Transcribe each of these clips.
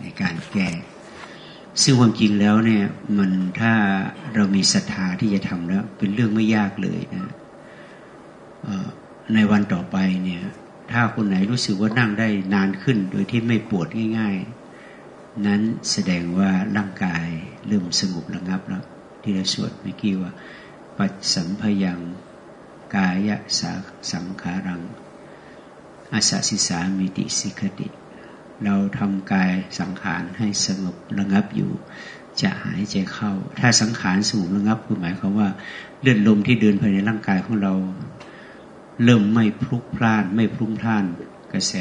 ในการแก้ ซึ่งความจริงแล้วเนี่ยมันถ้าเรามีศรัทธาที่จะทำแล้ว เป็นเรื่องไม่ยากเลยนะในวันต่อไปเนี่ย ถ้าคนไหนรู้สึกว่านั่งได้นานขึ้น โดยที่ไม่ปวดง่าย ๆ นั้นแสดงว่าร่างกายเริ่มสงบระงับแล้ว ที่เราสวดเมื่อกี้ว่า ปัจสัมพยังกายสาสังขารังอาสาสิสามิติสิกติ เราทำกายสังขารให้สงบระงับอยู่ จะหายใจเข้า ถ้าสังขารสงบระงับคือหมายความว่าเลือดลมที่เดินภายในร่างกายของเรา เริ่มไม่พลุกพล่าน ไม่พลุ่งพล่าน กระแส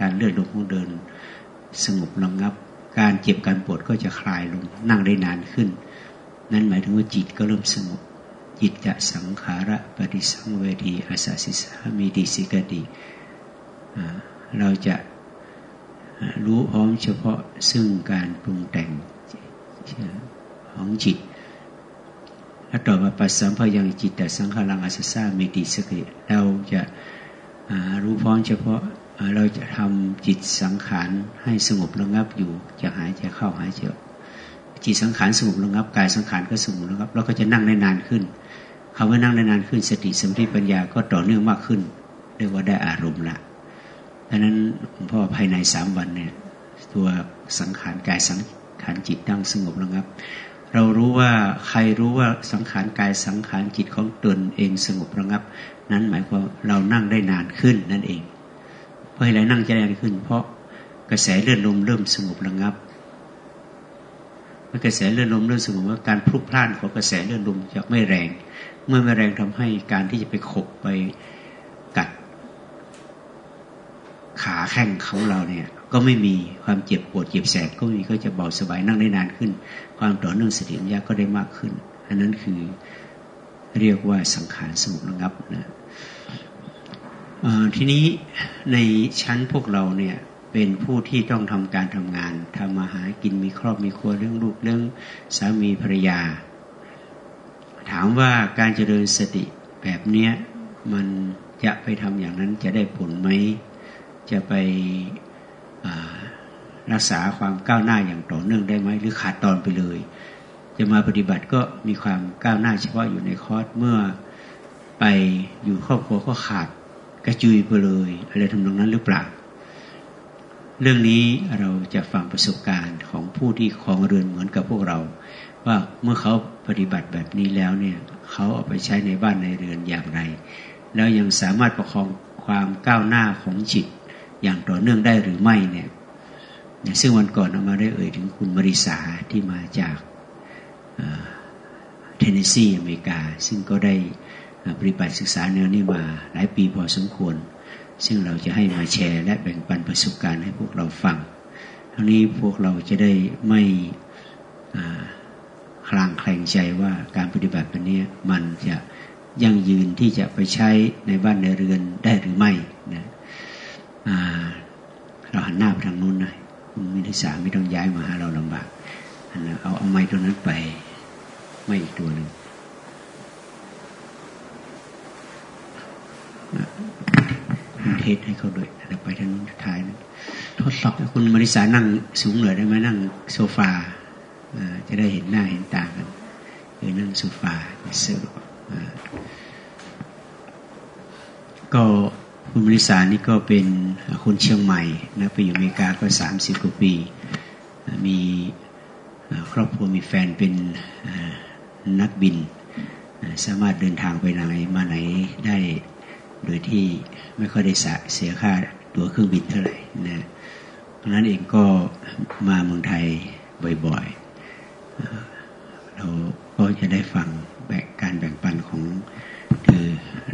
การเลือดลมของเดิน สงบระงับ การเจ็บการปวดก็จะคลายลงนั่งได้นานขึ้น นั่นหมายถึงว่าจิตก็เริ่มสงบจิตจะสังขาระปฏิสังเวทีอาสาสิสามีดิสิกติเราจะ รู้พร้อมเฉพาะซึ่งการปรุงแต่งของจิตแล้วต่อมาปัสสัมพยังจิตแต่สังขารังอาสสามีดิสกิเราจะรู้พร้อมเฉพาะเราจะทำจิตสังขารให้สงบระงับอยู่จะหายใจเข้าหายใจจิตสังขารสงบระงับกายสังขารก็สงบระงับเราก็จะนั่งได้นานขึ้นคำว่านั่งได้นานขึ้น สติสมาธิปัญญาก็ต่อเนื่องมากขึ้นเรียกว่าได้อารมณ์ละ ดังนั้นหลวงพ่อภายในสามวันเนี่ยตัวสังขารกายสังขารจิตตั้งสงบระงับ เรารู้ว่าใครรู้ว่าสังขารกายสังขารจิตของตนเองสงบระงับ นั้นหมายความเรานั่งได้นานขึ้นนั่นเอง เพราะอะไรนั่งจะได้นานขึ้น เพราะกระแสเลือดลมเริ่มสงบระงับเมื่อกระแสเลือดลมเริ่มสงบว่าการพลุกพล่านของกระแสเลือดลมจะไม่แรง เมื่อไม่แรงทำให้การที่จะไปขบไปกัด ขาแข้งของเราเนี่ย ก็ไม่มีความเจ็บปวดเจ็บแสบก็มีก็จะเบาสบายนั่งได้นานขึ้น ความต่อเนื่องสติปัญญาก็ได้มากขึ้น อันนั้นคือเรียกว่าสังขารสงบระงับนะทีนี้ในชั้นพวกเราเนี่ยเป็นผู้ที่ต้องทำการทำงานทำมาหากินมีครอบมีครัวเรื่องลูกเรื่องสามีภรรยา ถามว่าการเจริญสติแบบเนี้ยมันจะไปทำอย่างนั้นจะได้ผลไหม จะไปรักษาความก้าวหน้าอย่างต่อเนื่องได้ไหมหรือขาดตอนไปเลย จะมาปฏิบัติก็มีความก้าวหน้าเฉพาะอยู่ในคอร์สเมื่อไปอยู่ครอบครัวก็ขาดกระจุยไปเลยอะไรทำนองนั้นหรือเปล่า เรื่องนี้เราจะฟังประสบการณ์ของผู้ที่ครองเรือนเหมือนกับพวกเรา ว่าเมื่อเขาปฏิบัติแบบนี้แล้วเนี่ยเขาเอาไปใช้ในบ้านในเรือนอย่างไร แล้วยังสามารถประคองความก้าวหน้าของจิต อย่างต่อเนื่องได้หรือไม่เนี่ยซึ่งวันก่อนเอามาได้เอ่ยถึงคุณมริสาที่มาจากเทนเนสซีอเมริกา ซึ่งก็ได้ปฏิบัติศึกษาแนวนี้มาหลายปีพอสมควร ซึ่งเราจะให้มาแชร์และแบ่งปันประสบการณ์ให้พวกเราฟังทั้งนี้พวกเราจะได้ไม่คลางแคลงใจว่าการปฏิบัติแบบนี้มันจะยั่งยืนที่จะไปใช้ในบ้านในเรือนได้หรือไม่นะ เราหันหน้าไปทางนู้นนะคุณมิทิสาไม่ต้องย้ายมาหาเราลำบากเอาเอาไม้ตัวนั้นไป ไม่อีกตัวหนึ่งเทศให้เขาด้วยเดี๋ยวไปทางนู้นท้ายนะทดสอบคุณมริสานั่งสูงเลยได้ไหมนั่งโซฟาจะได้เห็นหน้าเห็นตากันหรือนั่งโซฟาเสือก็ คุณมริสานี่ก็เป็นคนเชียงใหม่นะไปอยู่อเมริกาก็สามสิบกว่าปี มีครอบครัวมีแฟนเป็นนักบิน สามารถเดินทางไปไหนมาไหนได้โดยที่ไม่ค่อยได้เสียค่าตั๋วเครื่องบินเท่าไหร่นะเพราะนั้นเองก็มาเมืองไทยบ่อยๆ เราก็จะได้ฟังแบ่การแบ่งปันของ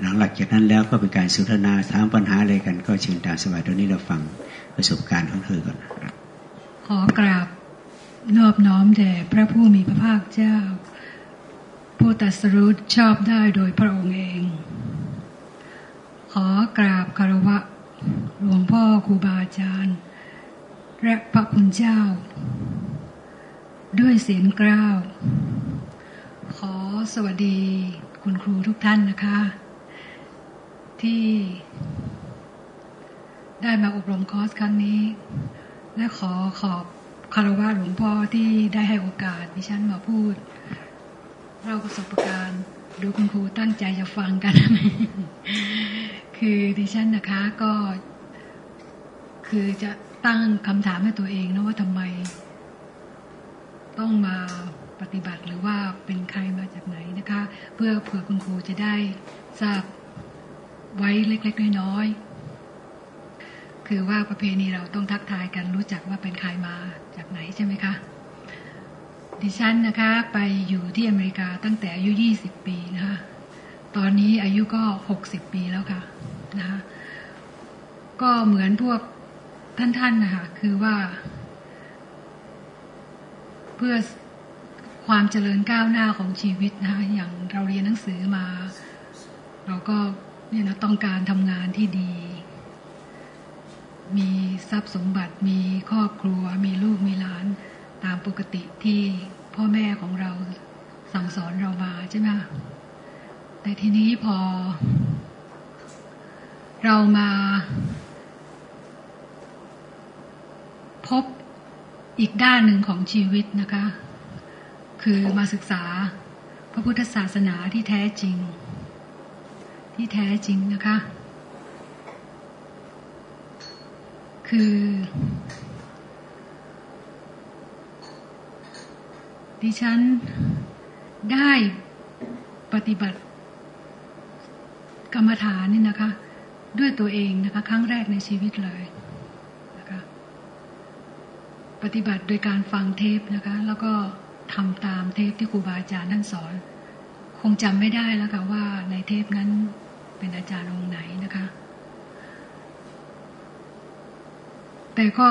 หลังหลักจากนั้นแล้วก็เป็นการสนทนาถามปัญหาอะไรกันก็เชิญตามสบายตอนนี้เราฟังประสบการณ์ของเธอก่อน ขอกราบนอบน้อมแด่พระผู้มีพระภาคเจ้า ผู้ตัดสรุปชอบได้โดยพระองค์เอง ขอกราบคารวะหลวงพ่อครูบาอาจารย์และพระคุณเจ้า ด้วยเสียงกล้าว ขอสวัสดี คุณครูทุกท่านนะคะ ที่ได้มาอบรมคอร์สครั้งนี้ และขอขอบคารวะหลวงพ่อที่ได้ให้โอกาสดิฉันมาพูดเราประสบการณ์ดูคุณครูตั้งใจจะฟังกัน คือดิฉันนะคะก็ คือจะตั้งคำถามให้ตัวเองนะว่าทำไม ต้องมา ปฏิบัติหรือว่าเป็นใครมาจากไหนนะคะ เพื่อเผื่อคุณครูจะได้ทราบไว้เล็กๆน้อยๆคือว่าประเพณีเราต้องทักทายกันรู้จักว่าเป็นใครมาจากไหนใช่ไหมคะดิฉันนะคะไปอยู่ที่อเมริกาตั้งแต่อายุ 20 ปีนะคะตอนนี้อายุก็ 60 ปีแล้วค่ะนะคะก็เหมือนพวกท่านๆนะคะคือว่า เพื่อ ความเจริญก้าวหน้าของชีวิตนะคะอย่างเราเรียนหนังสือมา เราก็เนี่ยนะต้องการทำงานที่ดี มีทรัพย์สมบัติมีครอบครัว มีลูกมีหลานตามปกติที่พ่อแม่ของเราสั่งสอนเรามาใช่ไหมแต่ทีนี้พอ เรามา พบอีกด้านหนึ่งของชีวิตนะคะ คือมาศึกษา พระพุทธศาสนาที่แท้จริง ที่แท้จริงนะคะ คือดิฉันได้ปฏิบัติกรรมฐานนี่นะคะ ด้วยตัวเองนะคะ ครั้งแรกในชีวิตเลยนะคะ ปฏิบัติโดยการฟังเทปนะคะ แล้วก็ ทำตามเทปที่ครูบาอาจารย์ท่านสอน คงจำไม่ได้แล้วค่ะว่าในเทปนั้นเป็นอาจารย์องค์ไหนนะคะ แต่ก็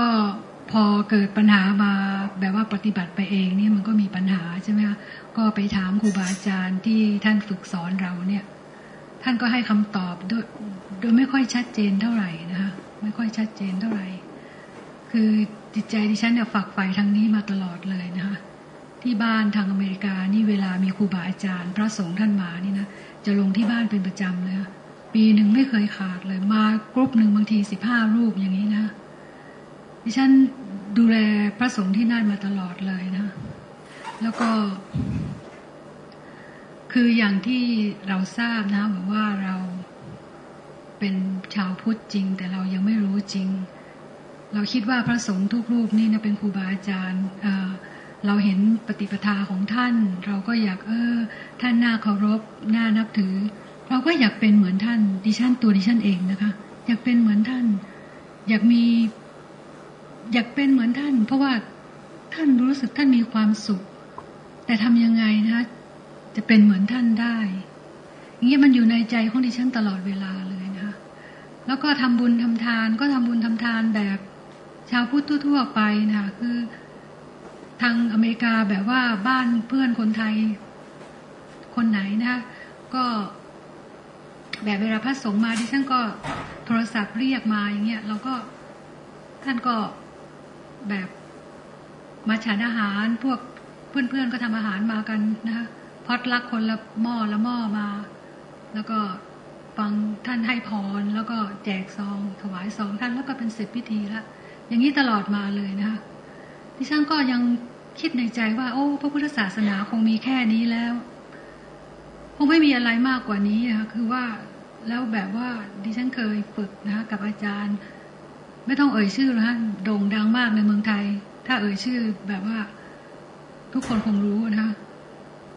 พอเกิดปัญหามาแบบว่าปฏิบัติไปเองเนี่ยมันก็มีปัญหาใช่ไหมคะก็ไปถามครูบาอาจารย์ที่ท่านฝึกสอนเราเนี่ย ท่านก็ให้คำตอบโดยโดยไม่ค่อยชัดเจนเท่าไหร่นะคะไม่ค่อยชัดเจนเท่าไหร่ คือจิตใจดิฉันเนี่ยฝักใฝ่ทางนี้มาตลอดเลยนะคะ ที่บ้านทางอเมริกานี่เวลามีครูบาอาจารย์ พระสงฆ์ท่านมานี่นะจะลงที่บ้านเป็นประจำเลยปีหนึ่งไม่เคยขาดเลยมากรุ๊ปหนึ่งบางทีสิบห้ารูปอย่างนี้นะดิฉันดูแลพระสงฆ์ที่นั่นมาตลอดเลยนะ แล้วก็ คืออย่างที่เราทราบนะแบบว่าเราเป็นชาวพุทธจริง แต่เรายังไม่รู้จริง เราคิดว่าพระสงฆ์ทุกรูปนี่นะเป็นครูบาอาจารย์ เราเห็นปฏิปทาของท่าน เราก็อยากเออ ท่านน่าเคารพน่านับถือ เราก็อยากเป็นเหมือนท่าน ดิฉันตัวดิฉันเองนะคะ อยากเป็นเหมือนท่าน อยากมี อยากเป็นเหมือนท่าน เพราะว่าท่านรู้สึกท่านมีความสุข แต่ทำยังไงนะจะเป็นเหมือนท่านได้อย่างนี้ยมันอยู่ในใจของดิฉันตลอดเวลาเลยนะคะแล้วก็ทำบุญทำทาน ก็ทำบุญทำทานแบบ ชาวพุทธทั่วไปนะคะคือ ทางอเมริกาแบบว่าบ้านเพื่อนคนไทย คนไหนนะก็แบบเวลาพระสงฆ์มาดิฉันก็โทรศัพท์เรียกมาอย่างเงี้ยเราก็ท่านก็แบบมาฉันอาหารพวกเพื่อนๆก็ทำอาหารมากันนะคะพอดลักคนละหม้อละหม้อมา แล้วก็ฟังท่านให้พรแล้วก็แจกซอง ถวายซองท่านแล้วก็เป็นเสร็จพิธีละอย่างนี้ตลอดมาเลยนะคะ ดิฉันก็ยังคิดในใจว่า โอ้ พระพุทธศาสนาคงมีแค่นี้แล้ว คงไม่มีอะไรมากกว่านี้นะคะคือว่าแล้วแบบว่าดิฉันเคยฝึกนะคะกับอาจารย์ ไม่ต้องเอ่ยชื่อนะโด่งดังมากในเมืองไทย ถ้าเอ่ยชื่อแบบว่า ทุกคนคงรู้นะคะ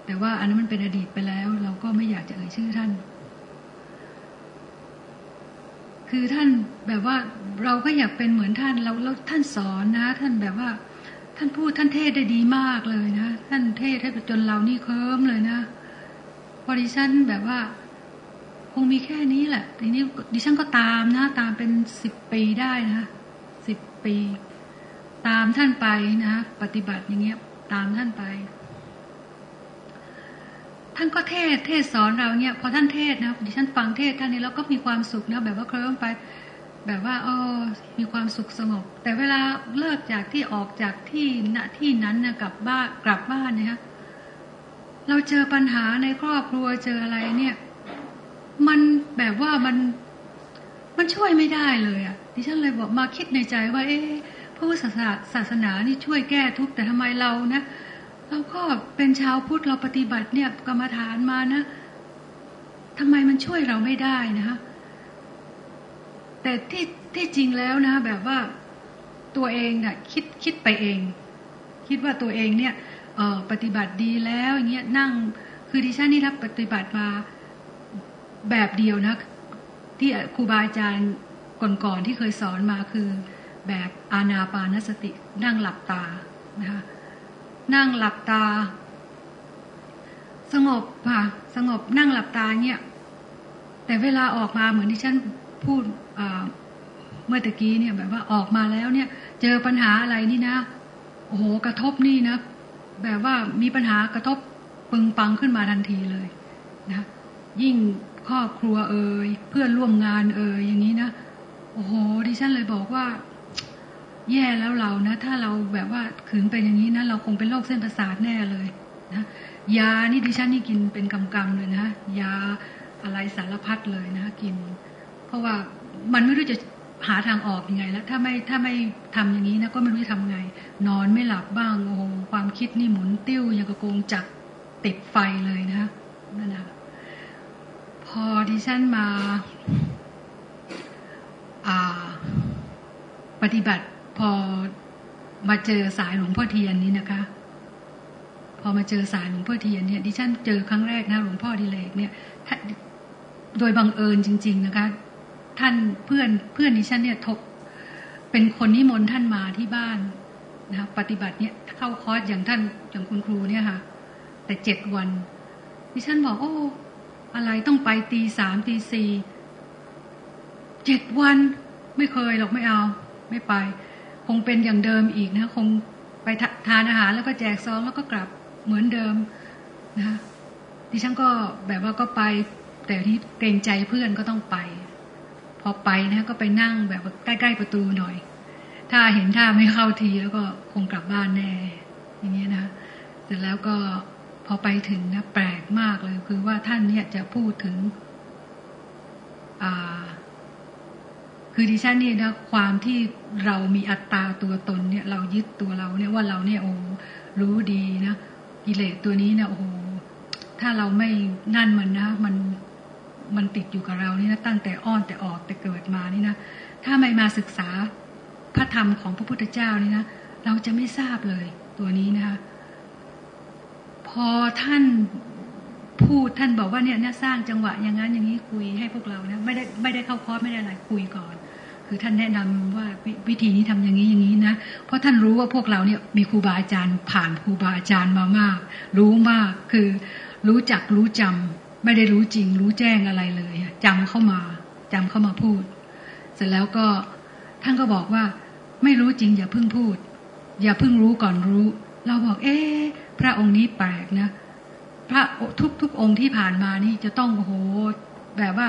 แต่ว่าอันนั้นมันเป็นอดีตไปแล้ว เราก็ไม่อยากจะเอ่ยชื่อท่าน คือท่านแบบว่าเราก็อยากเป็นเหมือนท่านเราแล้วท่านสอนนะ ท่านแบบว่า ท่านพูดท่านเทศได้ดีมากเลยนะ ท่านเทศให้จนเรานี่เคิมเลยนะพอดิฉันแบบว่า คงมีแค่นี้แหละทีนี้ดิฉันก็ตามนะ ตามเป็นสิบปีได้นะสิบปี ตามท่านไปนะ ปฏิบัติอย่างเงี้ย ตามท่านไป ท่านก็เทศเทศสอนเราเนี่ยพอท่านเทศนะดิฉันฟังเทศท่านนี้เราก็มีความสุขนะแบบว่าเคลิ้มไป แบบว่าอ๋อมีความสุขสงบ แต่เวลาเลิกจากที่ออกจากที่ณที่นั้นนะกลับบ้านกลับบ้านเนี่ยเราเจอปัญหาในครอบครัวเจออะไรเนี่ย มันแบบว่ามันมันช่วยไม่ได้เลยอะ่ะดิฉันเลยบอกมาคิดในใจว่า เอ๊ะพระพุทธศาสนานี่ช่วยแก้ทุกข์แต่ทำไมเรานะเราก็เป็นชาวพุทธเราปฏิบัติเนี่ยกรรมฐานมานะทำไมมันช่วยเราไม่ได้นะ แต่ที่ที่จริงแล้วนะแบบว่าตัวเองนะ่ยคิดคิดไปเอง คิดว่าตัวเองเนี่ยปฏิบัติดีแล้วอย่างเงี้ยนั่งคือดิฉันนี่รับปฏิบัติมาแบบเดียวนะที่ครูบาอาจารย์ก่อนๆที่เคยสอนมาคือแบบอานาปานสติ นั่งหลับตานะคะนั่งหลับตา สงบค่ะสงบนั่งหลับตาเนี่ยแต่เวลาออกมาเหมือนที่ฉันพูด เมื่อตะกี้เนี่ยแบบว่าออกมาแล้วเนี่ย เจอปัญหาอะไรนี่นะโอ้โหกระทบนี่นะ แบบว่ามีปัญหากระทบปึงปังขึ้นมาทันทีเลยนะยิ่งครอบครัวเอ่ยเพื่อนร่วมงานเอ่ยอย่างนี้นะโอ้โหดิฉันเลยบอกว่า แย่แล้วเรานะ ถ้าเราแบบว่าขืนเป็นอย่างนี้นะเราคงเป็นโรคเส้นประสาทแน่เลยนะยานี่ดิฉันนี่กินเป็นกำกำเลยนะยาอะไรสารพัดเลยนะกิน เพราะว่า มันไม่รู้จะหาทางออกยังไง แล้ว ถ้าไม่ถ้าไม่ทำอย่างนี้นะก็ไม่รู้จะทำไง นอนไม่หลับบ้างโอ้โหความคิดนี่หมุนติ้วอย่างกระโกงจักติดไฟเลยนะนั่นนะพอดิฉันมาปฏิบัติพอมาเจอสายหลวงพ่อเทียนนี้นะคะ พอมาเจอสายหลวงพ่อเทียนเนี่ยดิฉันเจอครั้งแรกนะหลวงพ่อดิเลกเนี่ยโดยบังเอิญจริง ๆ นะคะ ท่านเพื่อนเพื่อนดิฉันเนี่ยทกเป็นคนนิมนต์ท่านมาที่บ้านนะคะปฏิบัติเนี่ยเข้าคอร์สอย่างท่านอย่างคุณครูเนี่ยค่ะ แต่เจ็ดวันดิฉันบอกโอ้อะไรต้องไปตีสามตีสี่เจ็ดวันไม่เคยหรอกไม่เอา ไม่ไป คงเป็นอย่างเดิมอีกนะ คงไปทานอาหารแล้วก็แจกซองแล้วก็กลับเหมือนเดิมนะดิฉันก็แบบว่าก็ไป แต่ที่เกรงใจเพื่อนก็ต้องไป พอไปนะก็ไปนั่งแบบใกล้ ๆประตูหน่อย ถ้าเห็นท่าไม่เข้าทีแล้วก็คงกลับบ้านแน่ อย่างนี้ยนะเสร็จแล้วก็พอไปถึงนะแปลกมากเลยคือว่าท่านเนี่ยจะพูดถึง อ่า คือดิฉันเนี่ยนะความที่เรามีอัตตาตัวตนเนี่ย เรายึดตัวเราเนี่ยว่าเราเนี่ยโอ้รู้ดีนะกิเลสตัวนี้นะโอ้ถ้าเราไม่นั่นมันนะ มัน มันติดอยู่กับเรานี่นะตั้งแต่อ้อนแต่ออกแต่เกิดมานี่นะถ้าไม่มาศึกษาพระธรรมของพระพุทธเจ้านี่นะเราจะไม่ทราบเลยตัวนี้นะคะพอท่านพูดท่านบอกว่าเนี่ยสร้างจังหวะอย่างนั้นอย่างนี้คุยให้พวกเรานะไม่ได้ไม่ได้เข้าคอร์สไม่ได้อะไรคุยก่อน คือท่านแนะนำว่าวิธีนี้ทำอย่างนี้อย่างนี้นะเพราะท่านรู้ว่าพวกเราเนี่ยมีครูบาอาจารย์ ผ่านครูบาอาจารย์มามาก รู้มากคือรู้จักรู้จำ ไม่ได้รู้จริง รู้แจ้งอะไรเลยจำเข้ามาจำเข้ามาพูด เสร็จแล้วก็ท่านก็บอกว่า ไม่รู้จริง อย่าเพิ่งพูด อย่าเพิ่งรู้ก่อนรู้ เราบอก เอ๊พระองค์นี้แปลกนะ พระทุกทุกองค์ที่ผ่านมานี่จะต้องโอ้โหแบบว่า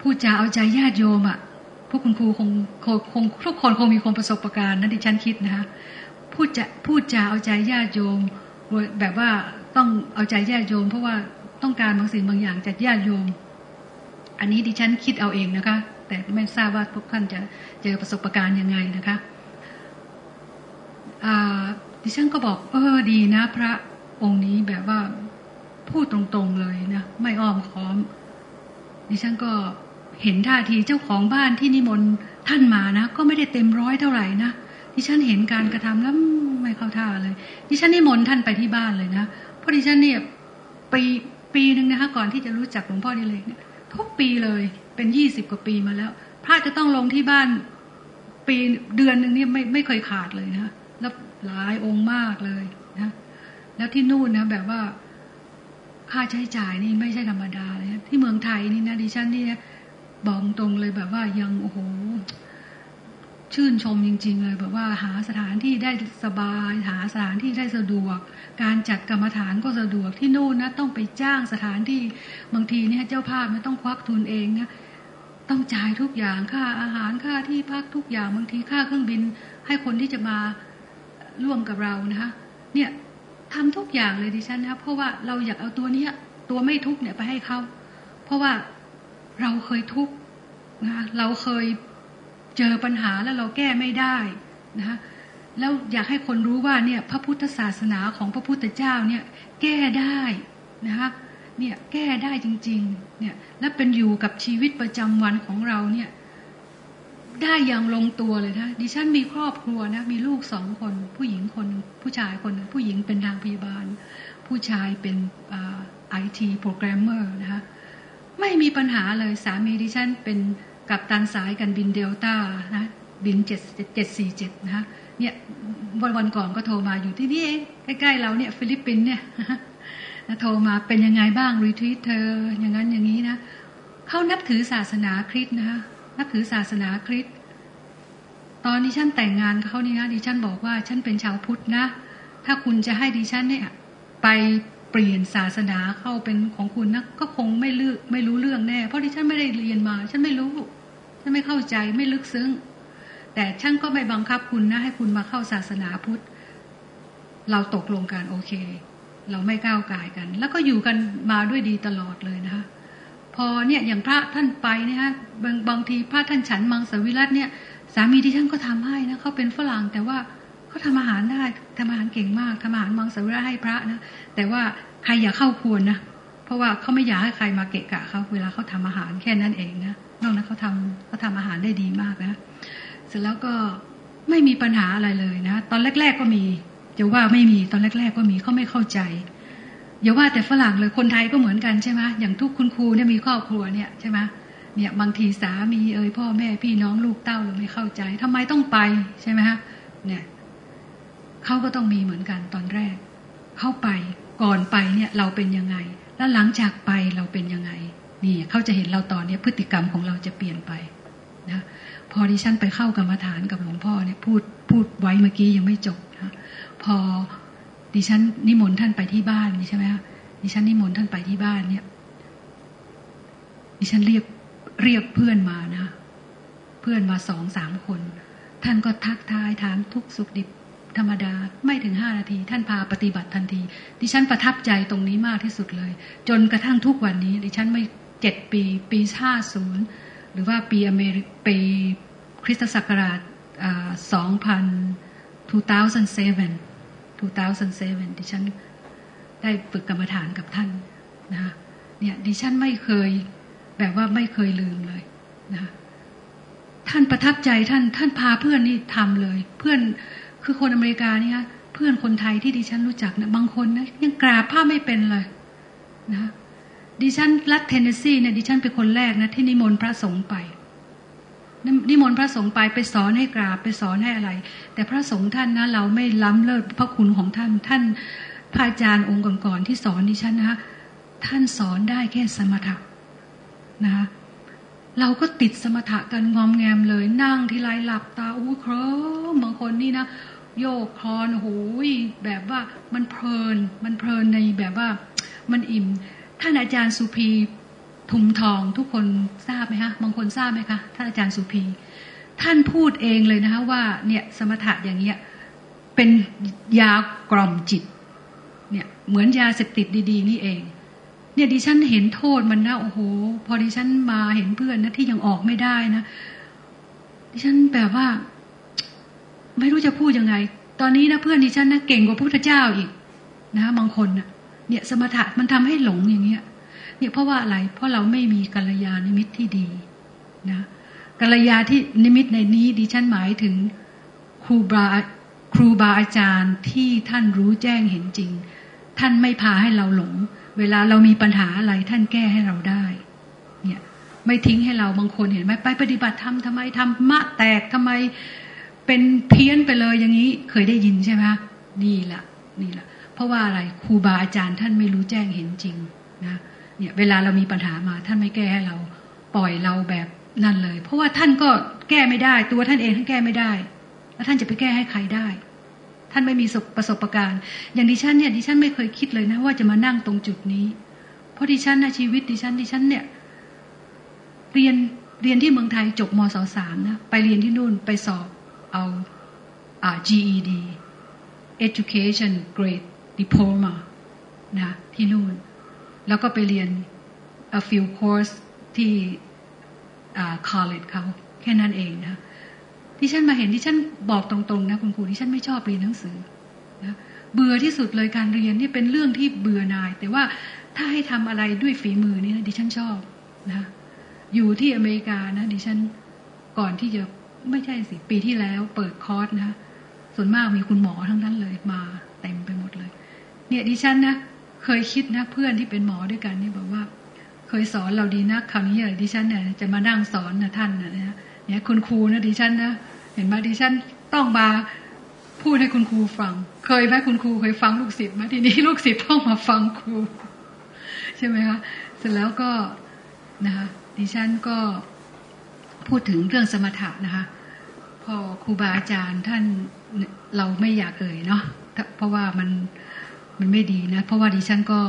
พูดจาเอาใจญาติโยมอะ่ะพวกคุณครูคงคงทุกคนคงมีความประสบการณ์นะดิฉันคิดนะคะพูดจะพูดจาเอาใจญาติโยมแบบว่าต้องเอาใจญาติโยม เพราะว่า ต้องการบางสิ่งบางอย่างจากญาติโยม อันนี้ดิฉันคิดเอาเองนะคะ แต่ไม่ทราบว่าพวกท่านจะเจอประสบการณ์ยังไงนะคะดิฉันก็บอกเออดีนะ พระองค์นี้แบบว่าพูดตรงๆเลยนะไม่อ้อมค้อม ดิฉันก็เห็นท่าทีเจ้าของบ้านที่นิมนต์ท่านมานะ ก็ไม่ได้เต็มร้อยเท่าไหร่นะดิฉันเห็นการกระทำแล้วไม่เข้าท่าเลย ดิฉันนิมนต์ท่านไปที่บ้านเลยนะเพราะดิฉันเนี่ยปี ปีหนึ่งนะคะก่อนที่จะรู้จักหลวงพ่อดิเลกเนี่ยทุกปีเลยเป็นยี่สิบกว่าปีมาแล้ว พระจะต้องลงที่บ้านปีเดือนหนึ่งเนี่ยไม่ไม่เคยขาดเลยนะแล้วหลายองค์มากเลยนะแล้วที่นู่นนะแบบว่าค่าใช้จ่ายนี่ไม่ใช่ธรรมดาเลยที่เมืองไทยนี่นะดิฉันนี่บอกตรงเลยแบบว่ายังโอ้โห ชื่นชมจริง ๆ เลยแบบว่าหาสถานที่ได้สบาย หาสถานที่ได้สะดวก การจัดกรรมฐานก็สะดวกที่นู่นนะต้องไปจ้างสถานที่บางทีเนี่ยเจ้าภาพไม่ต้องควักทุนเองนะต้องจ่ายทุกอย่างค่าอาหารค่าที่พักทุกอย่างบางทีค่าเครื่องบิน ให้คนที่จะมาร่วมกับเรานะคะเนี่ยทำทุกอย่างเลยดิฉันนะเพราะว่าเราอยากเอาตัวเนี้ยตัวไม่ทุกเนี่ยไปให้เขาเพราะว่าเราเคยทุกนะเราเคย เจอปัญหาแล้วเราแก้ไม่ได้นะคะแล้วอยากให้คนรู้ว่าเนี่ยพระพุทธศาสนาของพระพุทธเจ้าเนี่ยแก้ได้นะคะเนี่ยแก้ได้จริงๆเนี่ยและเป็นอยู่กับชีวิตประจำวันของเราเนี่ยได้อย่างลงตัวเลยนะดิฉันมีครอบครัวนะมีลูกสองคน ผู้หญิงคนผู้ชายคนผู้หญิงเป็นทางพยาบาล ผู้ชายเป็นไอทีโปรแกรมเมอร์นะคะไม่มีปัญหาเลยสามีดิฉันเป็น กับตันสายการบินเดลต้านะบินเจ็ดเจ็ดสี่เจ็ดนะคะเนี่ยวันวันก่อนก็โทรมาอยู่ที่นี่เองใกล้ๆเราเนี่ยฟิลิปปินเนี่ยนะโทรมาเป็นยังไงบ้างรีทวีตเธออย่างนั้นอย่างนี้นะเขานับถือศาสนาคริสต์นะคะนับถือศาสนาคริสต์ตอนดิฉันแต่งงานเขานี่นะดิฉันบอกว่าฉันเป็นชาวพุทธนะ ถ้าคุณจะให้ดิฉันเนี่ยไปเปลี่ยนศาสนาเข้าเป็นของคุณนะก็คงไม่ลึกไม่รู้เรื่องแน่ เพราะดิฉันไม่ได้เรียนมา ฉันไม่รู้ ฉันไม่เข้าใจไม่ลึกซึ้ง แต่ช่างก็ไม่บังคับคุณนะให้คุณมาเข้าศาสนาพุทธ เราตกลงกันโอเค เราไม่ก้าวกายกัน แล้วก็อยู่กันมาด้วยดีตลอดเลยนะคะพอเนี่ยอย่างพระท่านไปเนี่ยฮะบางบางทีพระท่านฉันมังสวิรัตเนี่ย สามีที่ท่านก็ทำให้นะเขาเป็นฝรั่งแต่ว่าเขาทาอาหารได้ทำอาหารเก่งมากทำอาหารมังสวิรัตให้พระนะแต่ว่าใครอย่าเข้าควนนะเพราะว่าเขาไม่อยากให้ใครมาเกะกะเขาเวลาเขาทำอาหารแค่นั้นเองนะ นอกนั้นเขาทำเขาทำอาหารได้ดีมากนะ เสร็จแล้วก็ไม่มีปัญหาอะไรเลยนะ ตอนแรก ๆก็มีจะว่าไม่มีตอนแรก ๆ ก็มีเขาไม่เข้าใจอย่าว่าแต่ฝรั่งเลยคนไทยก็เหมือนกันใช่ไหมอย่างทุกคุณครูเนี่ยมีครอบครัวเนี่ยใช่ไหมเนี่ยบางทีสามีเอ่ยพ่อแม่พี่น้องลูกเต้าเราไม่เข้าใจทำไมต้องไปใช่ไหมฮะเนี่ยเขาก็ต้องมีเหมือนกันตอนแรก เข้าไปก่อนไปเนี่ยเราเป็นยังไง แล้วหลังจากไปเราเป็นยังไง นี่เขาจะเห็นเราตอนนี้พฤติกรรมของเราจะเปลี่ยนไปนะพอดิฉันไปเข้ากรรมฐานกับหลวงพ่อเนี่ยพูดพูดไว้เมื่อกี้ยังไม่จบนะพอดิฉันนิมนต์ท่านไปที่บ้านใช่ไหมคะดิฉันนิมนต์ท่านไปที่บ้านเนี่ย ดิฉันเรียกเรียกเพื่อนมานะ เพื่อนมาสองสามคน ท่านก็ทักทายถามทุกสุขดิบธรรมดาไม่ถึงห้านาที ท่านพาปฏิบัติทันที ดิฉันประทับใจตรงนี้มากที่สุดเลย จนกระทั่งทุกวันนี้ ดิฉันไม่ เจ็ดปี ปีห้าศูนย์หรือว่าปีอเมริกปีคริสตศักราชสองพัน2007 2007 ดิฉันได้ฝึกกรรมฐานกับท่านนะเนี่ยดิฉันไม่เคยแบบว่าไม่เคยลืมเลยนะท่านประทับใจท่านท่านพาเพื่อนนี่ทำเลย เพื่อนคือคนอเมริกาเนี่ยเพื่อนคนไทยที่ดิฉันรู้จักนะบางคนนะยังกราบผ้าไม่เป็นเลยนะ ดิฉันรัฐเทนเนสซีเนี่ยดิฉันเป็นคนแรกนะที่นิมนต์พระสงฆ์ไป นิมนต์พระสงฆ์ไปไปสอนให้กราบไปสอนให้อะไร แต่พระสงฆ์ท่านนะเราไม่ล้ำเลิศพระคุณของท่านท่านพระอาจารย์องค์ก่อนๆที่สอนดิฉันนะท่านสอนได้แค่สมถะนะคะเราก็ติดสมถะกันงอมแงมเลยนั่งทีไรหลับตาอู้เคร้บางคนนี่นะโยกคลอนโหยแบบว่ามันเพลิน มันเพลินในแบบว่ามันอิ่ม ท่านอาจารย์สุภีทุมทองทุกคนทราบไหมคะบางคนทราบไหมคะท่านอาจารย์สุภีท่านพูดเองเลยนะคะว่าเนี่ยสมถะอย่างเงี้ยเป็นยากล่อมจิตเนี่ยเหมือนยาเสพติดดีๆ นี่เอง เนี่ยดิฉันเห็นโทษมันนะโอ้โห พอดิฉันมาเห็นเพื่อนนะที่ยังออกไม่ได้นะ ดิฉันแบบว่า ไม่รู้จะพูดยังไง ตอนนี้นะเพื่อนดิฉันนะเก่งกว่าพระพุทธเจ้าอีก นะบางคนนะ เนี่ยสมถะมันทำให้หลงอย่างเงี้ย เนี่ยเพราะว่าอะไรเพราะเราไม่มีกัลยาณมิตรที่ดีนะกัลยาที่นิมิตในนี้ดิฉันหมายถึงครูบาครูบาอาจารย์ที่ท่านรู้แจ้งเห็นจริง ท่านไม่พาให้เราหลง เวลาเรามีปัญหาอะไรท่านแก้ให้เราได้ เนี่ย ไม่ทิ้งให้เราบางคนเห็นไหมไปปฏิบัติธรรมทำไมทำมะแตกทำไมเป็นเพี้ยนไปเลยอย่างนี้เคยได้ยินใช่ไหมนี่แหละนี่แหละ เพราะว่าอะไรครูบาอาจารย์ท่านไม่รู้แจ้งเห็นจริงนะเนี่ยเวลาเรามีปัญหามาท่านไม่แก้ให้เราปล่อยเราแบบนั่นเลย เพราะว่าท่านก็แก้ไม่ได้ ตัวท่านเองท่านแก้ไม่ได้ แล้วท่านจะไปแก้ให้ใครได้ ท่านไม่มีประสบการณ์ อย่างดิฉันเนี่ยดิฉันไม่เคยคิดเลยนะว่าจะมานั่งตรงจุดนี้ เพราะดิฉันนะชีวิตดิฉันดิฉันเนี่ย เรียนเรียนที่เมืองไทยจบมศสามนะไปเรียนที่นู่นไปสอบเอาอ่า GED Education Grade Diploma นะที่นู่น แล้วก็ไปเรียน a few course ที่ college เขาแค่นั้นเองนะที่ฉันมาเห็นที่ฉันบอกตรงๆนะคุณครูที่ฉันไม่ชอบเรียนหนังสือนะเบื่อที่สุดเลยการเรียนนี่เป็นเรื่องที่เบื่อหน่าย แต่ว่าถ้าให้ทำอะไรด้วยฝีมือนี่นะดิฉันชอบนะอยู่ที่อเมริกานะดิฉันก่อนที่จะไม่ใช่สิปีที่แล้วเปิดคอร์สนะส่วนมากมีคุณหมอทั้งนั้นเลยมาเต็มไป เนี่ยดิฉันนะเคยคิดนะเพื่อนที่เป็นหมอด้วยกันนี่บอกว่า เคยสอนเราดีนะคราวนี้ดิฉันเนี่ยจะมานั่งสอนนะท่านนะเนี่ยคุณครูนะดิฉันนะเห็นไหมดิฉันต้องมาพูดให้คุณครูฟัง เคยไหมคุณครูเคยฟังลูกศิษย์ไหมทีนี้ลูกศิษย์ต้องมาฟังครู ใช่ไหมคะเสร็จแล้วก็นะคะดิฉันก็พูดถึงเรื่องสมถะนะคะ พอครูบาอาจารย์ท่านเราไม่อยากเอ่ยเนาะเพราะว่ามัน มันไม่ดีนะ เพราะว่าดิฉันก็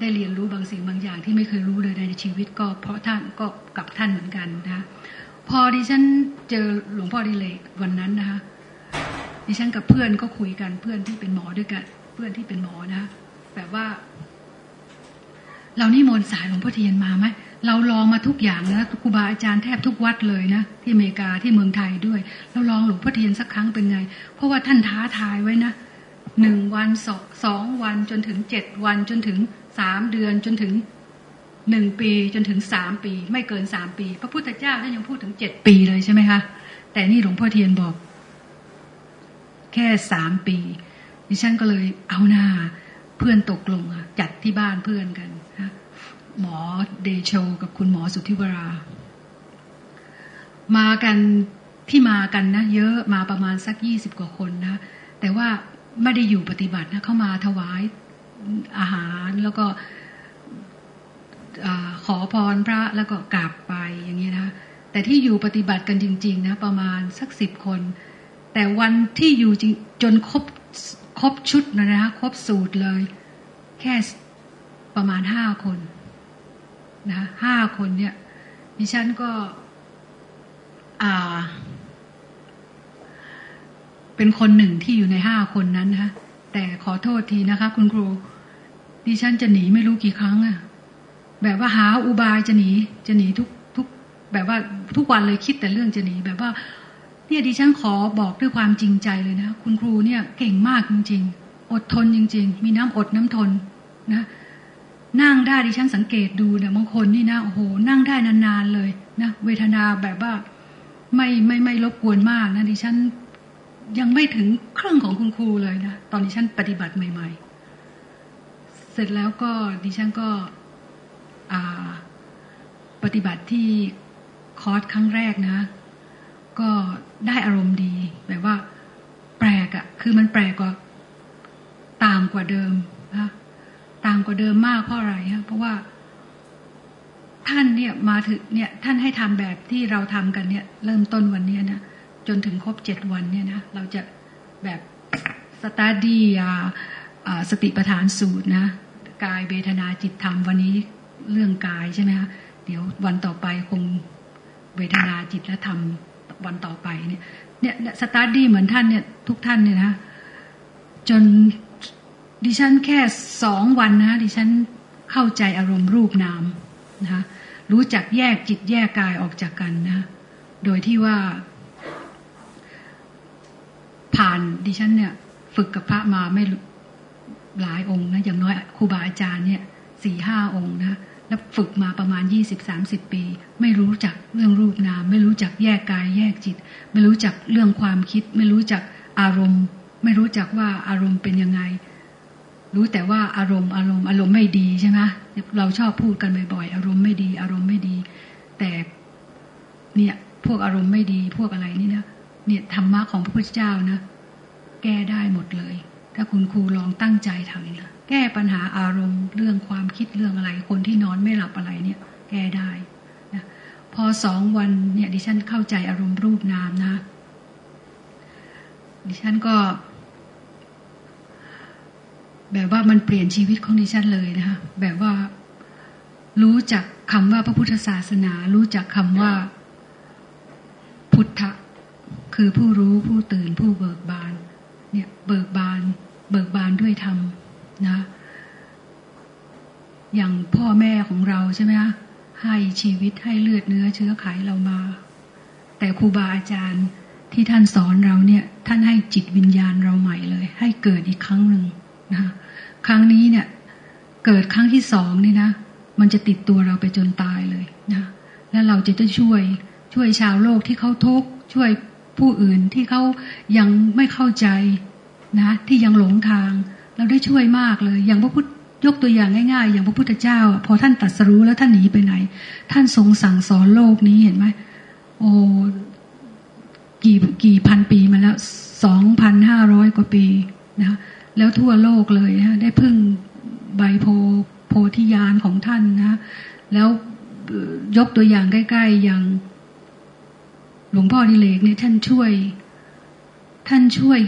ได้เรียนรู้บางสิ่งบางอย่างที่ไม่เคยรู้เลยในชีวิตก็เพราะท่านก็กับท่านเหมือนกันนะพอดิฉันเจอหลวงพ่อดิเลกวันนั้นนะคะดิฉันกับเพื่อนก็คุยกันเพื่อนที่เป็นหมอด้วยกัน เพื่อนที่เป็นหมอนะแบบว่า เรานี่มนสายหลวงพ่อเทียนมาไหมเราลองมาทุกอย่างนะครูบาอาจารย์แทบทุกวัดเลยนะที่อเมริกาที่เมืองไทยด้วย เราลองหลวงพ่อเทียนสักครั้งเป็นไง เพราะว่าท่านท้าทายไว้นะ หนึ่งวันสองสองวันจนถึงเจ็ดวันจนถึงสามเดือนจนถึงหนึ่งปีจนถึงสามปี ไม่เกินสามปี พระพุทธเจ้าท่านยังพูดถึงเจ็ดปีเลยใช่ไหมคะแต่นี่หลวงพ่อเทียนบอก แค่สามปี ดิฉันก็เลยเอาหน้าเพื่อนตกลงจัดที่บ้านเพื่อนกันนะหมอเดโชกับคุณหมอสุทธิวรา มากันที่มากันนะ เยอะมาประมาณสักยี่สิบกว่าคนนะ แต่ว่า ไม่ได้อยู่ปฏิบัตินะเข้ามาถวายอาหารแล้วก็ขอพรพระแล้วก็กราบไปอย่างนี้นะแต่ที่อยู่ปฏิบัติกันจริง ๆ นะ ประมาณสักสิบคน แต่วันที่อยู่จจนครบครบชุดนะนะครบสูตรเลย แค่ประมาณห้าคนนะห้าคนเนี่ยดิฉันก็ อ่า เป็นคนหนึ่งที่อยู่ในห้าคนนั้นนะคะแต่ขอโทษทีนะคะ คุณครู ดิฉันจะหนีไม่รู้กี่ครั้งอะแบบว่าหาอุบายจะหนี จะหนีทุกทุก แบบว่าทุกวันเลยคิดแต่เรื่องจะหนี แบบว่า เนี่ยดิฉันขอบอกด้วยความจริงใจเลยนะคุณครูเนี่ยเก่งมากจริง ๆ อดทนจริง ๆ มีน้ำอดน้ำทนนะนั่งได้ดิฉันสังเกตดูเนี่ยบางคนนี่นะโอ้โหนั่งได้นานๆเลยนะเวทนาแบบว่าไม่ไม่ไม่รบกวนมากนะดิฉัน ยังไม่ถึงครึ่งของคุณครูเลยนะ ตอนดิฉันปฏิบัติใหม่ ๆ เสร็จแล้วก็ดิฉันก็ปฏิบัติที่คอร์สครั้งแรกนะ ก็ได้อารมณ์ดี แบบว่า แปลกอะคือมันแปลกกว่าต่างกว่าเดิมนะต่างกว่าเดิมมากเพราะอะไรฮะเพราะว่า ท่านเนี่ยมาถึงเนี่ย ท่านให้ทำแบบที่เราทำกันเนี่ย เริ่มต้นวันนี้นะ จนถึงครบเจ็ดวันเนี่ยนะเราจะแบบstudy สติปัฏฐานสูตรนะกายเวทนาจิตธรรมวันนี้เรื่องกายใช่ไหมคะเดี๋ยววันต่อไปคงเวทนาจิตและธรรมวันต่อไปเนี่ยเนี่ย study เหมือนท่านเนี่ยทุกท่านเนี่ยนะจนดิฉันแค่สองวันนะดิฉันเข้าใจอารมณ์รูปนามนะคะรู้จักแยกจิตแยกกายออกจากกันนะ โดยที่ว่า ผ่านดิฉันเนี่ย ฝึกกับพระมาไม่หลายองค์นะอย่างน้อยครูบาอาจารย์เนี่ยสี่ห้าองค์นะแล้วฝึกมาประมาณยี่สิบสามสิบปี ไม่รู้จักเรื่องรูปนาม ไม่รู้จักแยกกายแยกจิต ไม่รู้จักเรื่องความคิด ไม่รู้จักอารมณ์ ไม่รู้จักว่าอารมณ์เป็นยังไง รู้แต่ว่าอารมณ์อารมณ์อารมณ์ไม่ดีใช่ไหมเราชอบพูดกันบ่อยๆอารมณ์ไม่ดี อารมณ์ไม่ดี แต่เนี่ยพวกอารมณ์ไม่ดีพวกอะไรนี่นะเนี่ยธรรมะของพระพุทธเจ้านะ แก้ได้หมดเลย ถ้าคุณครูลองตั้งใจทำนะแก้ปัญหาอารมณ์เรื่องความคิดเรื่องอะไร คนที่นอนไม่หลับอะไรเนี่ย แก้ได้นะพอสองวันเนี่ยดิฉันเข้าใจอารมณ์รูปนามนะ ดิฉันก็ แบบว่ามันเปลี่ยนชีวิตของดิฉันเลยนะคะแบบว่ารู้จักคำว่าพระพุทธศาสนา รู้จักคำว่า พุทธคือผู้รู้ผู้ตื่นผู้เบิกบาน เนี่ยเบิกบาน เบิกบานด้วยธรรมนะ อย่างพ่อแม่ของเราใช่ไหมคะให้ชีวิตให้เลือดเนื้อเชื้อไขเรามา แต่ครูบาอาจารย์ที่ท่านสอนเราเนี่ย ท่านให้จิตวิญญาณเราใหม่เลย ให้เกิดอีกครั้งหนึ่งนะครั้งนี้เนี่ย เกิดครั้งที่สองนี่นะมันจะติดตัวเราไปจนตายเลยนะ แล้วเราจะจะช่วยช่วยชาวโลกที่เขาทุกข์ช่วย ผู้อื่นที่เขายังไม่เข้าใจนะ ที่ยังหลงทาง เราได้ช่วยมากเลย อย่างพระพุทธยกตัวอย่างง่ายๆ อย่างพระพุทธเจ้า พอท่านตัดสรู้แล้วท่านหนีไปไหน ท่านทรงสั่งสอนโลกนี้เห็นไหมโอ้กี่กี่พันปีมาแล้วสองพันห้าร้อยกว่าปีนะแล้วทั่วโลกเลยนะได้พึ่งใบโพโพธิญาณของท่านนะ แล้วยกตัวอย่างใกล้ ๆ อย่าง หลวงพ่อดิเลกเนี่ยท่านช่วย ท่านช่วย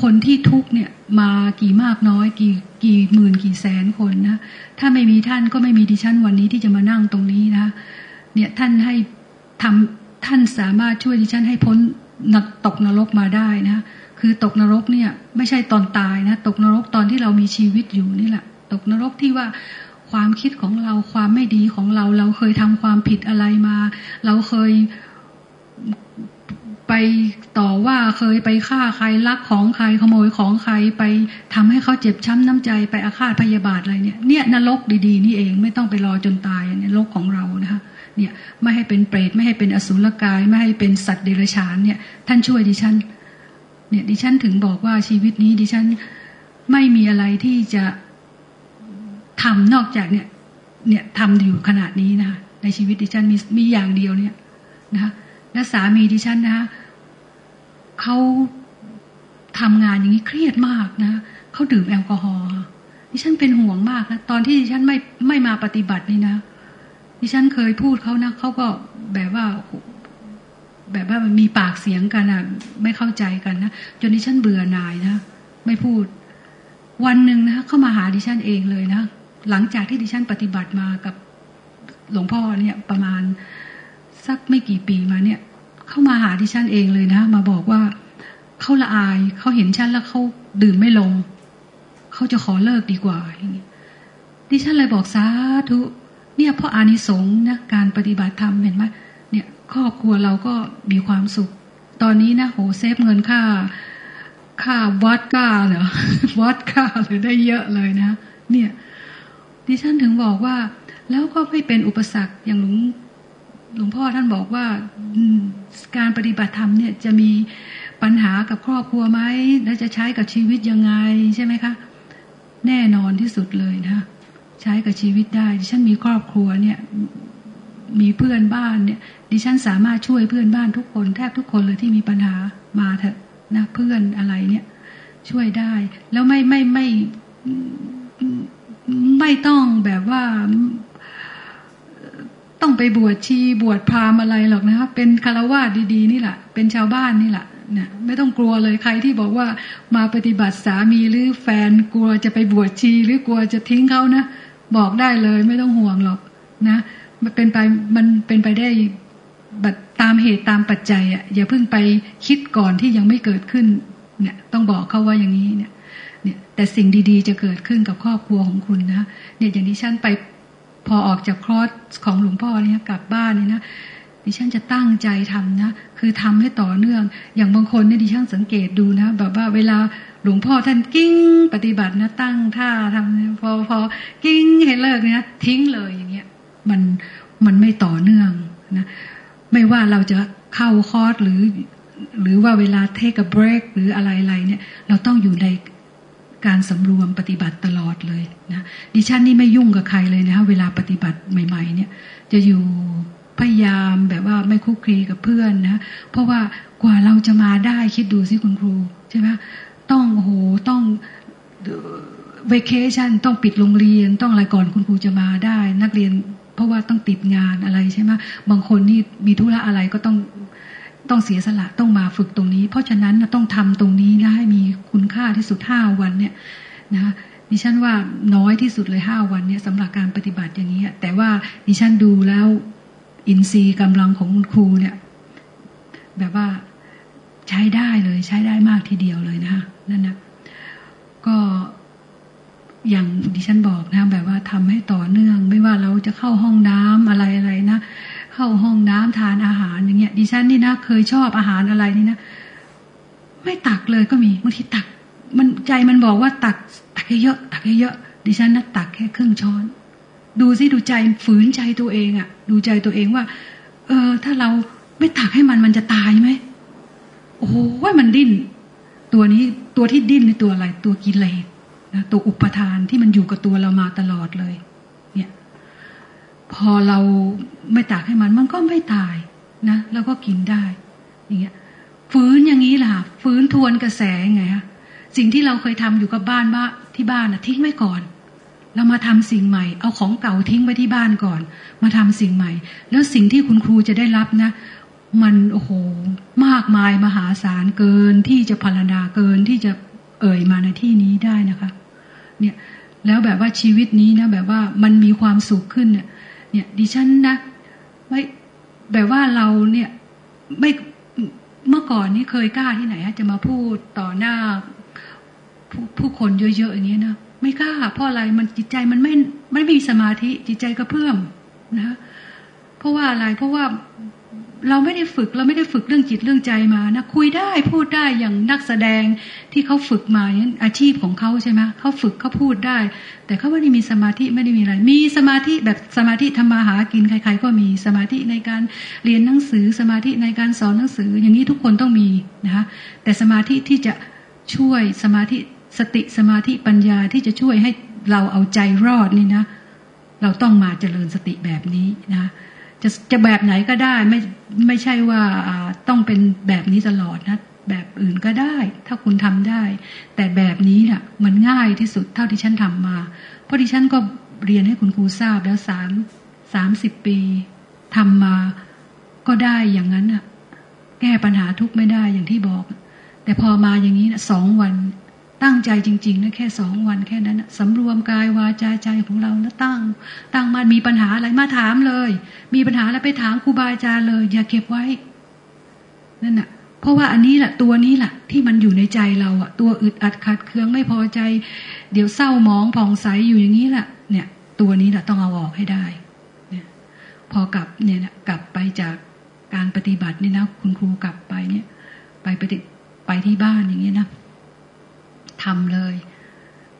คนที่ทุกเนี่ย มากี่มากน้อย กี่กี่หมื่นกี่แสนคนนะถ้าไม่มีท่านก็ไม่มีดิฉันวันนี้ที่จะมานั่งตรงนี้นะเนี่ยท่านให้ทำท่านสามารถช่วยดิฉันให้พ้นนักตกนรกมาได้นะคือตกนรกเนี่ย ไม่ใช่ตอนตายนะตกนรกตอนที่เรามีชีวิตอยู่นี่แหละ ตกนรกที่ว่าความคิดของเราความไม่ดีของเรา เราเคยทำความผิดอะไรมา เราเคย ไปต่อว่าเคยไปฆ่าใครลักของใครขโมยของใครไปทำให้เขาเจ็บช้ำน้ำใจไปอาฆาตพยาบาทอะไรเนี่ย เนี่ยนรกดีๆ นี่เองไม่ต้องไปรอจนตายเนี่ยโลกของเรานะคะเนี่ยไม่ให้เป็นเปรตไม่ให้เป็นอสุรกาย ไม่ให้เป็นสัตว์เดรัจฉานเนี่ยท่านช่วยดิฉัน เนี่ยดิฉันถึงบอกว่าชีวิตนี้ดิฉันไม่มีอะไรที่จะทำนอกจากเนี่ยเนี่ยทำอยู่ขนาดนี้นะในชีวิตดิฉันมีมีอย่างเดียวเนี่ยนะคะ และสามีดิฉันนะเขาทำงานอย่างนี้เครียดมากนะเขาดื่มแอลกอฮอล์ดิฉันเป็นห่วงมากนะตอนที่ดิฉันไม่ไม่มาปฏิบัตินี่นะดิฉันเคยพูดเขานะเขาก็แบบว่า แบบว่ามันมีปากเสียงกันอะ ไม่เข้าใจกันนะจนดิฉันเบื่อหน่ายนะไม่พูด วันหนึ่งนะเข้ามาหาดิฉันเองเลยนะหลังจากที่ดิฉันปฏิบัติมากับหลวงพ่อเนี่ยประมาณ สักไม่กี่ปีมาเนี่ย เข้ามาหาดิฉันเองเลยนะ มาบอกว่าเขาละอายเขาเห็นฉันแล้วเขาดื่มไม่ลงเขาจะขอเลิกดีกว่าอย่างนี้ดิฉันเลยบอกสาธุเนี่ยเพราะอานิสงส์นะการปฏิบัติธรรมเห็นไหมเนี่ยครอบครัวเราก็มีความสุข ตอนนี้นะโหเซฟเงินค่า ค่าวอดก้าเหรอวอดก้าเลยได้เยอะเลยนะ เนี่ยดิฉันถึงบอกว่า แล้วก็ไม่เป็นอุปสรรคอย่างหลวง หลวงพ่อท่านบอกว่าการปฏิบัติธรรมเนี่ยจะมีปัญหากับครอบครัวไหมและจะใช้กับชีวิตยังไงใช่ไหมคะ แน่นอนที่สุดเลยนะใช้กับชีวิตได้ดิฉันมีครอบครัวเนี่ยมีเพื่อนบ้านเนี่ย ดิฉันสามารถช่วยเพื่อนบ้านทุกคนแทบทุกคนเลยที่มีปัญหามาเถอะนะเพื่อนอะไรเนี่ย ช่วยได้ แล้วไม่ไม่ไม่ไม่ต้องแบบว่า ต้องไปบวชชีบวชพรามอะไรหรอกนะครับเป็นคารวะดีๆนี่แหละเป็นชาวบ้านนี่แหละเนี่ยไม่ต้องกลัวเลยใครที่บอกว่ามาปฏิบัติสามีหรือแฟนกลัวจะไปบวชชีหรือกลัวจะทิ้งเขานะบอกได้เลยไม่ต้องห่วงหรอกนะมันเป็นไปมันเป็นไปได้บัดตามเหตุตามปัจจัยอะอย่าเพิ่งไปคิดก่อนที่ยังไม่เกิดขึ้นเนี่ยต้องบอกเขาว่าอย่างนี้เนี่ยเนี่ยแต่สิ่งดีๆ จะเกิดขึ้นกับครอบครัวของคุณนะเนี่ยอย่างที่ฉันไป พอออกจากครอสของหลวงพ่อเนี่ยกลับบ้านเนี่ยนะดิฉันจะตั้งใจทำนะ คือทำให้ต่อเนื่อง อย่างบางคนเนี่ยดิฉันสังเกตดูนะ แบบว่าเวลาหลวงพ่อท่านกิ้งปฏิบัตินะตั้งท่าทำพอพอกิ้งให้เลิกเนี่ยทิ้งเลยอย่างเงี้ย มันมันไม่ต่อเนื่องนะ ไม่ว่าเราจะเข้าคอร์สหรือ หรือว่าเวลาเทคกับเบรกหรืออะไรๆเนี่ย เราต้องอยู่ใน การสำรวมปฏิบัติตลอดเลยนะดิฉันนี่ไม่ยุ่งกับใครเลยนะเวลาปฏิบัติใหม่ ๆ เนี่ย จะอยู่พยายามแบบว่าไม่คุกคีกับเพื่อนนะเพราะว่ากว่าเราจะมาได้คิดดูสิคุณครูใช่ไหมต้องโหต้องเวเคชันต้องปิดโรงเรียน ต้องอะไรก่อนคุณครูจะมาได้ นักเรียน เพราะว่าต้องติดงานอะไรใช่ไหมบางคนนี่มีธุระอะไรก็ต้อง ต้องเสียสละต้องมาฝึกตรงนี้ เพราะฉะนั้นต้องทำตรงนี้นะให้มีคุณค่าที่สุดห้าวันเนี่ยนะดิฉันว่าน้อยที่สุดเลยห้าวันเนี่ยสำหรับการปฏิบัติอย่างนี้แต่ว่าดิฉันดูแล้วอินทรีย์กำลังของคุณครูเนี่ย แบบว่าใช้ได้เลยใช้ได้มากทีเดียวเลยนะนั่นนะก็อย่างดิฉันบอกนะ แบบว่าทำให้ต่อเนื่อง ไม่ว่าเราจะเข้าห้องน้ำอะไรอะไรนะ เข้าห้องน้ำทานอาหารอย่างเงี้ยดิฉันนี่นะเคยชอบอาหารอะไรนี่นะไม่ตักเลยก็มีบางทีตัก มันใจมันบอกว่าตัก ตักเยอะตักเยอะดิฉันนะตักแค่ครึ่งช้อน ดูซิดูใจฝืนใจตัวเองอะ่ะ ดูใจตัวเองว่า เออ ถ้าเราไม่ตักให้มันมันจะตายไหมโอ้โหว่ามันดิ้น ตัวนี้ตัวที่ดิ้นในตัวอะไรตัวกิเลสนะตัวอุปทานที่มันอยู่กับตัวเรามาตลอดเลย เนี่ย พอเราไม่ตักให้มัน มันก็ไม่ตายนะแล้วก็กินได้ อย่างเงี้ยฝืนอย่างนี้แหละฝืนทวนกระแสไงฮะสิ่งที่เราเคยทำอยู่กับบ้านบ้าที่บ้านนะทิ้งไว้ก่อน เรามาทำสิ่งใหม่ เอาของเก่าทิ้งไว้ที่บ้านก่อน มาทำสิ่งใหม่ แล้วสิ่งที่คุณครูจะได้รับนะ มันโอ้โหมากมายมหาศาลเกินที่จะพรรณนาเกินที่จะเอ่ยมาในที่นี้ได้นะคะ เนี่ยแล้วแบบว่าชีวิตนี้นะแบบว่ามันมีความสุขขึ้นเนี่ย เนี่ยดิฉันนะไม่แบบว่าเราเนี่ยไม่เมื่อก่อนนี่เคยกล้าที่ไหนจะมาพูดต่อหน้าผู้ผู้คนเยอะๆอย่างนี้นะไม่กล้าเพราะอะไรมันจิตใจมันไม่ไม่มีสมาธิจิตใจก็เพิ่มนะเพราะว่าอะไรเพราะว่า เราไม่ได้ฝึกเราไม่ได้ฝึกเรื่องจิตเรื่องใจมานะคุยได้พูดได้อย่างนักแสดงที่เขาฝึกมาเนี่ยอาชีพของเขาใช่ไหมเขาฝึกเขาพูดได้ แต่เขาไม่ได้มีสมาธิไม่ได้มีอะไร มีสมาธิแบบสมาธิทำมาหากินใคร ๆ ก็มีสมาธิในการเรียนหนังสือสมาธิในการสอนหนังสือ อย่างนี้ทุกคนต้องมีนะคะแต่สมาธิที่จะช่วยสมาธิสติสมาธิปัญญาที่จะช่วยให้เราเอาใจรอดนี่นะ เราต้องมาเจริญสติแบบนี้นะ จะจะแบบไหนก็ได้ไม่ไม่ใช่ว่าต้องเป็นแบบนี้ตลอดนะ แบบอื่นก็ได้ ถ้าคุณทำได้ แต่แบบนี้เนะ่ยมันง่ายที่สุดเท่าที่ฉันทำมา เพราะที่ฉันก็เรียนให้คุณครูทราบแล้วสามสามสิบปีทำมาก็ได้อย่างนั้นอะแก้ปัญหาทุกไม่ได้อย่างที่บอก แต่พอมาอย่างนี้นะสองวัน ตั้งใจจริงๆนะแค่สองวันแค่นั้นสำรวมกายวาจาใจของเราแล้วตั้ง ตั้งมามีปัญหาอะไรมาถามเลย มีปัญหาแล้วไปถามครูบาอาจารย์เลย อย่าเก็บไว้นั่นน่ะ เพราะว่าอันนี้แหละตัวนี้แหละที่มันอยู่ในใจเราอะตัวอึดอัดขัดเคืองไม่พอใจ เดี๋ยวเศร้ามองผ่องใสอยู่อย่างนี้แหละเนี่ย ตัวนี้แหละต้องเอาออกให้ได้เนี่ยพอกลับเนี่ยนะกลับไปจากการปฏิบัตินี่นะคุณครูกลับไปเนี่ย ไปปฏิไปที่บ้านอย่างนี้นะ ทำเลย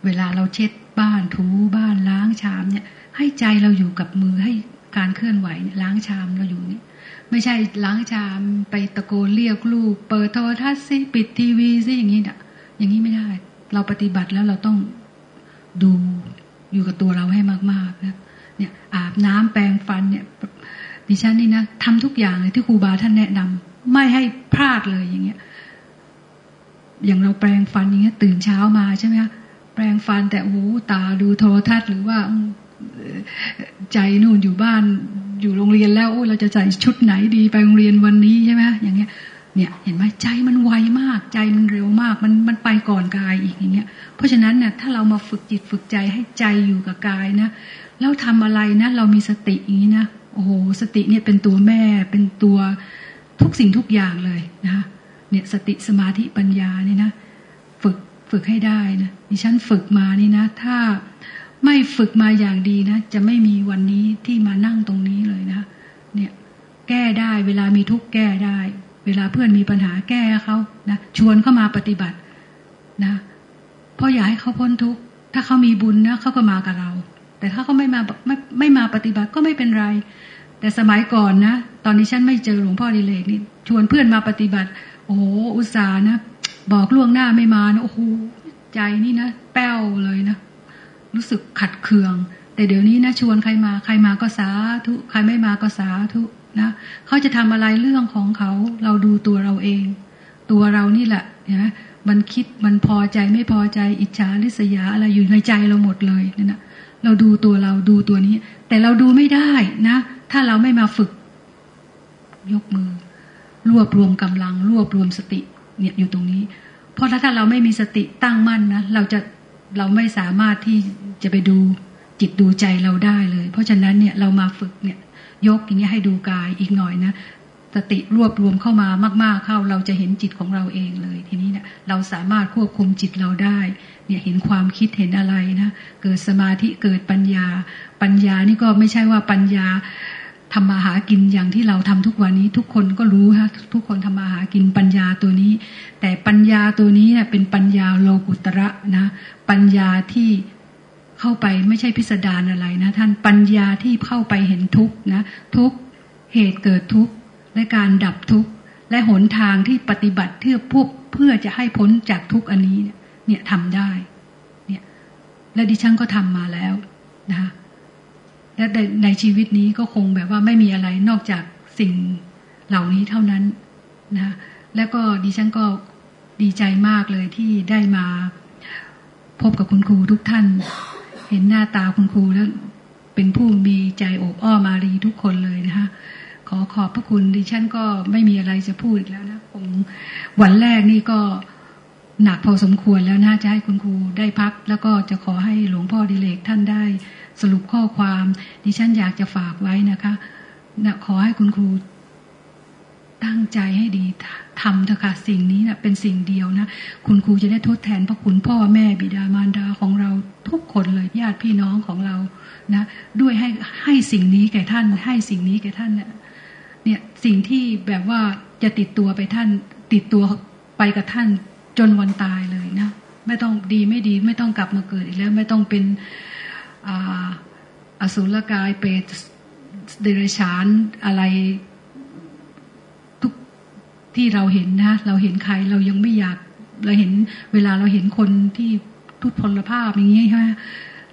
เวลาเราเช็ดบ้านถูบ้านล้างชามเนี่ย ให้ใจเราอยู่กับมือให้การเคลื่อนไหวล้างชามเราอยู่นี่ไม่ใช่ล้างชามไปตะโกนเรียกลูก เปิดโทรทัศน์ซิปิดทีวีซิอย่างนี้เนี่ยอย่างนี้ไม่ได้ เราปฏิบัติแล้วเราต้องดูอยู่กับตัวเราให้มากๆนะเนี่ยอาบน้ำแปรงฟันเนี่ยดิฉันนี่นะทำทุกอย่างเลยที่ครูบาท่านแนะนำไม่ให้พลาดเลยอย่างเงี้ย อย่างเราแปลงฟันอย่างเงี้ย ตื่นเช้ามาใช่ไหมคะแปลงฟันแต่โอ้ตาดูโทรทัศน์หรือว่าใจนู่นอยู่บ้านอยู่โรงเรียนแล้วโอ้เราจะใส่ชุดไหนดีไปโรงเรียนวันนี้ใช่ไหมอย่างเงี้ย เนี่ย เห็นไหมใจมันไวมาก ใจมันเร็วมาก มันมันไปก่อนกายอีกอย่างเงี้ย เพราะฉะนั้นเนี่ยถ้าเรามาฝึกจิตฝึกใจให้ใจอยู่กับกายนะแล้วทำอะไรนะเรามีสติอย่างนี้นะโอ้โหสติเนี่ยเป็นตัวแม่เป็นตัวทุกสิ่งทุกอย่างเลยนะคะ เนี่ยสติสมาธิปัญญานี่นะฝึกฝึกให้ได้นะดิฉันฝึกมานี่นะ ถ้าไม่ฝึกมาอย่างดีนะ จะไม่มีวันนี้ที่มานั่งตรงนี้เลยนะ เนี่ย แก้ได้เวลามีทุกข์แก้ได้ เวลาเพื่อนมีปัญหาแก้เขานะชวนเข้ามาปฏิบัตินะเพราะอยากให้เขาพ้นทุกข์ถ้าเขามีบุญนะเขาก็มากับเรา แต่ถ้าเขาไม่มาไม่ไม่มาปฏิบัติก็ไม่เป็นไร แต่สมัยก่อนนะ ตอนนี้ฉันไม่เจอหลวงพ่อดิเลกนี่ชวนเพื่อนมาปฏิบัติ โอ้อุตส่าห์นะ บอกล่วงหน้าไม่มานะโอ้โหใจนี่นะแป้วเลยนะ รู้สึกขัดเคือง แต่เดี๋ยวนี้นะชวนใครมา ใครมาก็สาธุใครไม่มาก็สาธุนะเขาจะทำอะไรเรื่องของเขาเราดูตัวเราเอง ตัวเรานี่แหละนะมันคิดมันพอใจไม่พอใจอิจฉาริษยาอะไรอยู่ในใจเราหมดเลยนั่นนะเราดูตัวเราดูตัวนี้ แต่เราดูไม่ได้นะ ถ้าเราไม่มาฝึก ยกมือ รวบรวมกำลัง รวบรวมสติเนี่ยอยู่ตรงนี้ เพราะถ้าเราไม่มีสติตั้งมั่นนะเราจะเราไม่สามารถที่จะไปดูจิตดูใจเราได้เลย เพราะฉะนั้นเนี่ยเรามาฝึกเนี่ยยกอย่างเงี้ยให้ดูกายอีกหน่อยนะสติรวบรวมเข้ามามาก ๆเข้าเราจะเห็นจิตของเราเองเลย ทีนี้เนี่ยเราสามารถควบคุมจิตเราได้ เนี่ยเห็นความคิดเห็นอะไรนะเกิดสมาธิเกิดปัญญา ปัญญานี่ก็ไม่ใช่ว่าปัญญา ทำมาหากินอย่างที่เราทำทุกวันนี้ ทุกคนก็รู้ฮะทุกคนทำมาหากินปัญญาตัวนี้ แต่ปัญญาตัวนี้เนี่ยเป็นปัญญาโลกุตระนะ ปัญญาที่เข้าไปไม่ใช่พิสดารอะไรนะ ท่านปัญญาที่เข้าไปเห็นทุกนะ ทุกเหตุเกิดทุกและการดับทุกและหนทางที่ปฏิบัติเพื่อพวกเพื่อจะให้พ้นจากทุกอันนี้เนี่ยเนี่ยทำได้ เนี่ยและดิฉันก็ทำมาแล้วนะคะ และในชีวิตนี้ก็คงแบบว่าไม่มีอะไรนอกจากสิ่งเหล่านี้เท่านั้นนะแล้วก็ดิฉันก็ดีใจมากเลยที่ได้มาพบกับคุณครูทุกท่าน เห็นหน้าตาคุณครูแล้วเป็นผู้มีใจโอบอ้อมารีทุกคนเลยนะคะขอขอบพระคุณดิฉันก็ไม่มีอะไรจะพูดอีกแล้วนะคงวันแรกนี่ก็หนักพอสมควรแล้วนะจะให้คุณครูได้พัก แล้วก็จะขอให้หลวงพ่อดิเลกท่านได้ สรุปข้อความดิฉันอยากจะฝากไว้นะคะนะขอให้คุณครูตั้งใจให้ดีทำเถอะค่ะสิ่งนี้นะเป็นสิ่งเดียวนะคุณครูจะได้ทดแทนพระคุณพ่อแม่บิดามารดาของเราทุกคนเลยญาติพี่น้องของเรานะ ด้วยให้ให้สิ่งนี้แก่ท่าน ให้สิ่งนี้แก่ท่านเนี่ยเนี่ยสิ่งที่แบบว่าจะติดตัวไปท่าน ติดตัวไปกับท่านจนวันตายเลยนะไม่ต้องดีไม่ดีไม่ต้องกลับมาเกิดอีกแล้ว ไม่ต้องเป็น อสุรกายเปรตเดรัจฉานอะไรทุกที่เราเห็นนะ เราเห็นใครเรายังไม่อยากเราเห็นเวลาเราเห็นคนที่ทุพพลภาพอย่างนี้ใช่ไหม